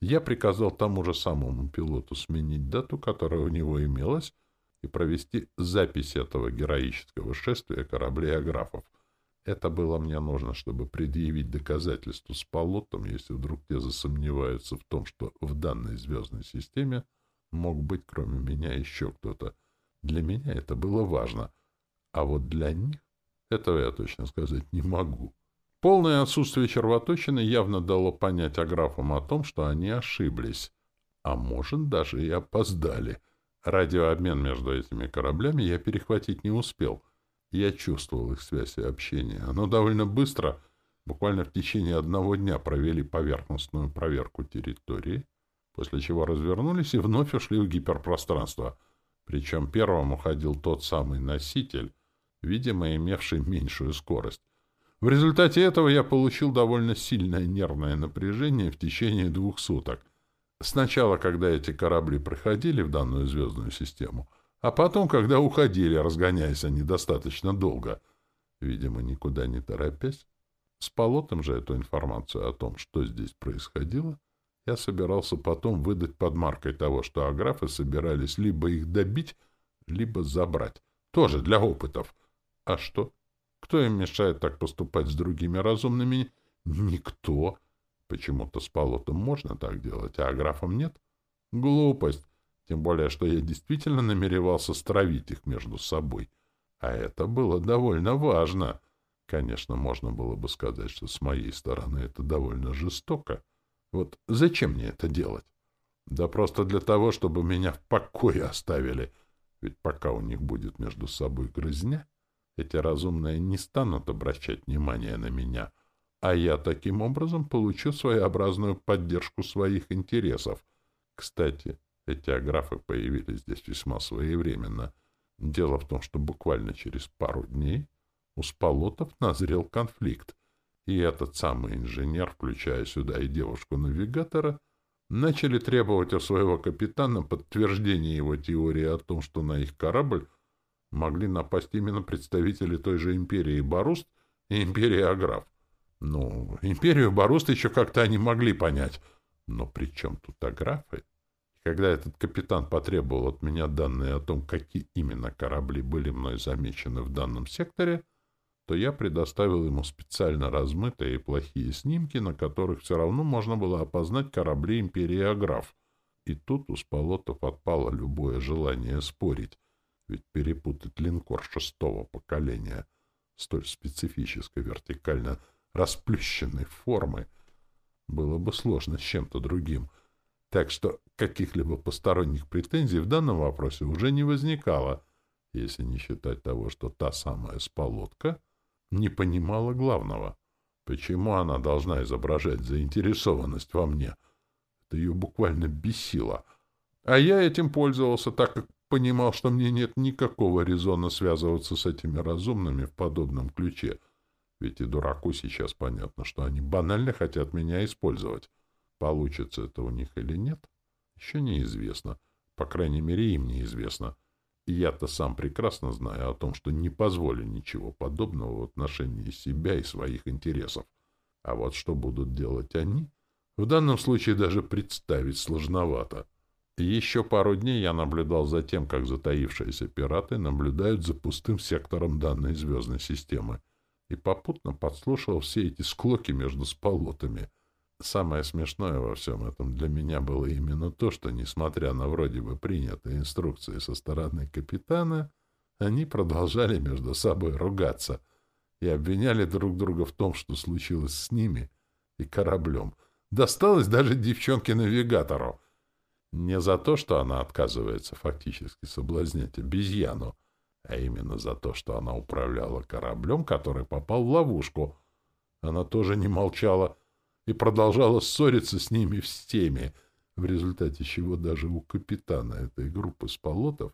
Я приказал тому же самому пилоту сменить дату, которая у него имелась, и провести запись этого героического шествия кораблей аграфов. Это было мне нужно, чтобы предъявить доказательства с полотом, если вдруг те засомневаются в том, что в данной звездной системе Мог быть, кроме меня, еще кто-то. Для меня это было важно. А вот для них этого я точно сказать не могу. Полное отсутствие червоточины явно дало понять аграфам о том, что они ошиблись. А может, даже и опоздали. Радиообмен между этими кораблями я перехватить не успел. Я чувствовал их связь и общение. Оно довольно быстро, буквально в течение одного дня, провели поверхностную проверку территории — после чего развернулись и вновь ушли в гиперпространство. Причем первым уходил тот самый носитель, видимо, имевший меньшую скорость. В результате этого я получил довольно сильное нервное напряжение в течение двух суток. Сначала, когда эти корабли проходили в данную звездную систему, а потом, когда уходили, разгоняясь они достаточно долго, видимо, никуда не торопясь. С полотом же эту информацию о том, что здесь происходило, я собирался потом выдать под маркой того, что аграфы собирались либо их добить, либо забрать. Тоже для опытов. А что? Кто им мешает так поступать с другими разумными? Никто. Почему-то с полотом можно так делать, а аграфом нет? Глупость. Тем более, что я действительно намеревался стравить их между собой. А это было довольно важно. Конечно, можно было бы сказать, что с моей стороны это довольно жестоко. Вот зачем мне это делать? Да просто для того, чтобы меня в покое оставили. Ведь пока у них будет между собой грызня, эти разумные не станут обращать внимание на меня, а я таким образом получу своеобразную поддержку своих интересов. Кстати, эти аграфы появились здесь весьма своевременно. Дело в том, что буквально через пару дней у Спалотов назрел конфликт — и этот самый инженер, включая сюда и девушку-навигатора, начали требовать у своего капитана подтверждения его теории о том, что на их корабль могли напасть именно представители той же империи Баруст и империи Аграф. Ну, империю Баруст еще как-то они могли понять. Но при чем тут Аграфы? Когда этот капитан потребовал от меня данные о том, какие именно корабли были мной замечены в данном секторе, то я предоставил ему специально размытые и плохие снимки, на которых все равно можно было опознать корабли империи Аграф. И тут у Спалотов отпало любое желание спорить, ведь перепутать линкор шестого поколения столь специфической вертикально расплющенной формы было бы сложно с чем-то другим. Так что каких-либо посторонних претензий в данном вопросе уже не возникало, если не считать того, что та самая Спалотка — не понимала главного. Почему она должна изображать заинтересованность во мне? Это ее буквально бесило. А я этим пользовался, так как понимал, что мне нет никакого резона связываться с этими разумными в подобном ключе. Ведь и дураку сейчас понятно, что они банально хотят меня использовать. Получится это у них или нет, еще неизвестно. По крайней мере, им неизвестно. Я-то сам прекрасно знаю о том, что не позволю ничего подобного в отношении себя и своих интересов. А вот что будут делать они, в данном случае даже представить сложновато. Еще пару дней я наблюдал за тем, как затаившиеся пираты наблюдают за пустым сектором данной звездной системы, и попутно подслушал все эти склоки между сполотами — Самое смешное во всем этом для меня было именно то, что, несмотря на вроде бы принятые инструкции со стороны капитана, они продолжали между собой ругаться и обвиняли друг друга в том, что случилось с ними и кораблем. Досталось даже девчонке-навигатору. Не за то, что она отказывается фактически соблазнять обезьяну, а именно за то, что она управляла кораблем, который попал в ловушку. Она тоже не молчала — и продолжала ссориться с ними всеми, в результате чего даже у капитана этой группы сполотов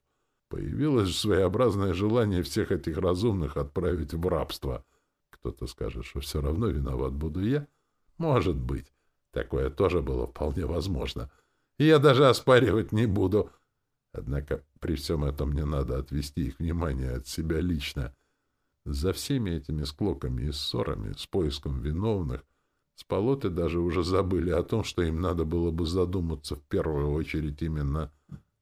появилось своеобразное желание всех этих разумных отправить в рабство. Кто-то скажет, что все равно виноват буду я. Может быть. Такое тоже было вполне возможно. И я даже оспаривать не буду. Однако при всем этом мне надо отвести их внимание от себя лично. За всеми этими склоками и ссорами, с поиском виновных, Спалоты даже уже забыли о том, что им надо было бы задуматься в первую очередь именно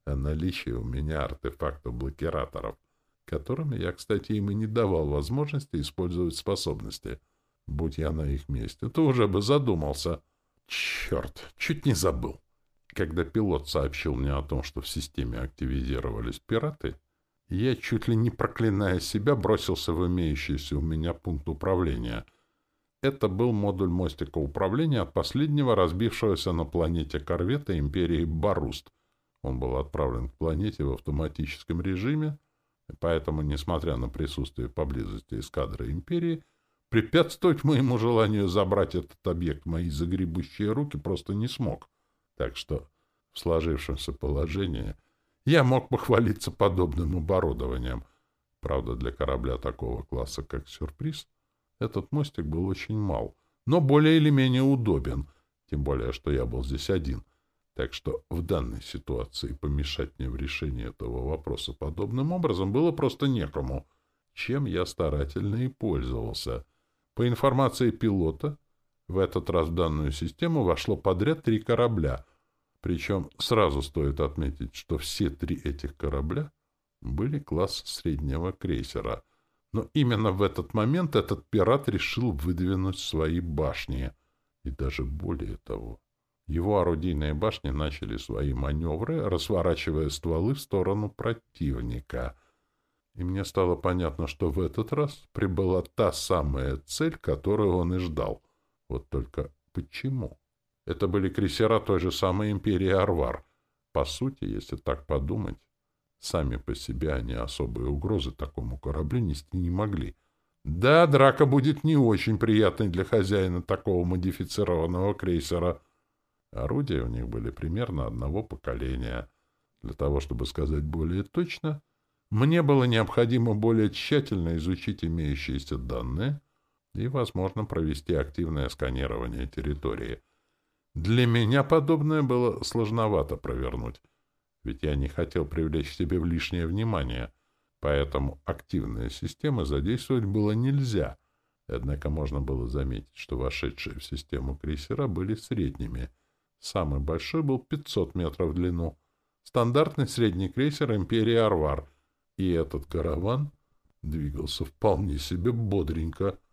о наличии у меня артефактов-блокираторов, которыми я, кстати, им и не давал возможности использовать способности. Будь я на их месте, то уже бы задумался. Черт, чуть не забыл. Когда пилот сообщил мне о том, что в системе активизировались пираты, я, чуть ли не проклиная себя, бросился в имеющийся у меня пункт управления — это был модуль мостика управления от последнего разбившегося на планете корвета империи Баруст. Он был отправлен к планете в автоматическом режиме, поэтому, несмотря на присутствие поблизости эскадры империи, препятствовать моему желанию забрать этот объект мои загребущие руки просто не смог. Так что в сложившемся положении я мог похвалиться подобным оборудованием. Правда, для корабля такого класса, как «Сюрприз», Этот мостик был очень мал, но более или менее удобен, тем более, что я был здесь один. Так что в данной ситуации помешать мне в решении этого вопроса подобным образом было просто некому, чем я старательно и пользовался. По информации пилота, в этот раз в данную систему вошло подряд три корабля, причем сразу стоит отметить, что все три этих корабля были класс среднего крейсера. Но именно в этот момент этот пират решил выдвинуть свои башни. И даже более того, его орудийные башни начали свои маневры, разворачивая стволы в сторону противника. И мне стало понятно, что в этот раз прибыла та самая цель, которую он и ждал. Вот только почему? Это были крейсера той же самой империи Арвар. По сути, если так подумать, Сами по себе они особые угрозы такому кораблю нести не могли. Да, драка будет не очень приятной для хозяина такого модифицированного крейсера. Орудия у них были примерно одного поколения. Для того, чтобы сказать более точно, мне было необходимо более тщательно изучить имеющиеся данные и, возможно, провести активное сканирование территории. Для меня подобное было сложновато провернуть ведь я не хотел привлечь к себе в лишнее внимание, поэтому активные системы задействовать было нельзя. Однако можно было заметить, что вошедшие в систему крейсера были средними. Самый большой был 500 метров в длину. Стандартный средний крейсер империи Арвар. И этот караван двигался вполне себе бодренько —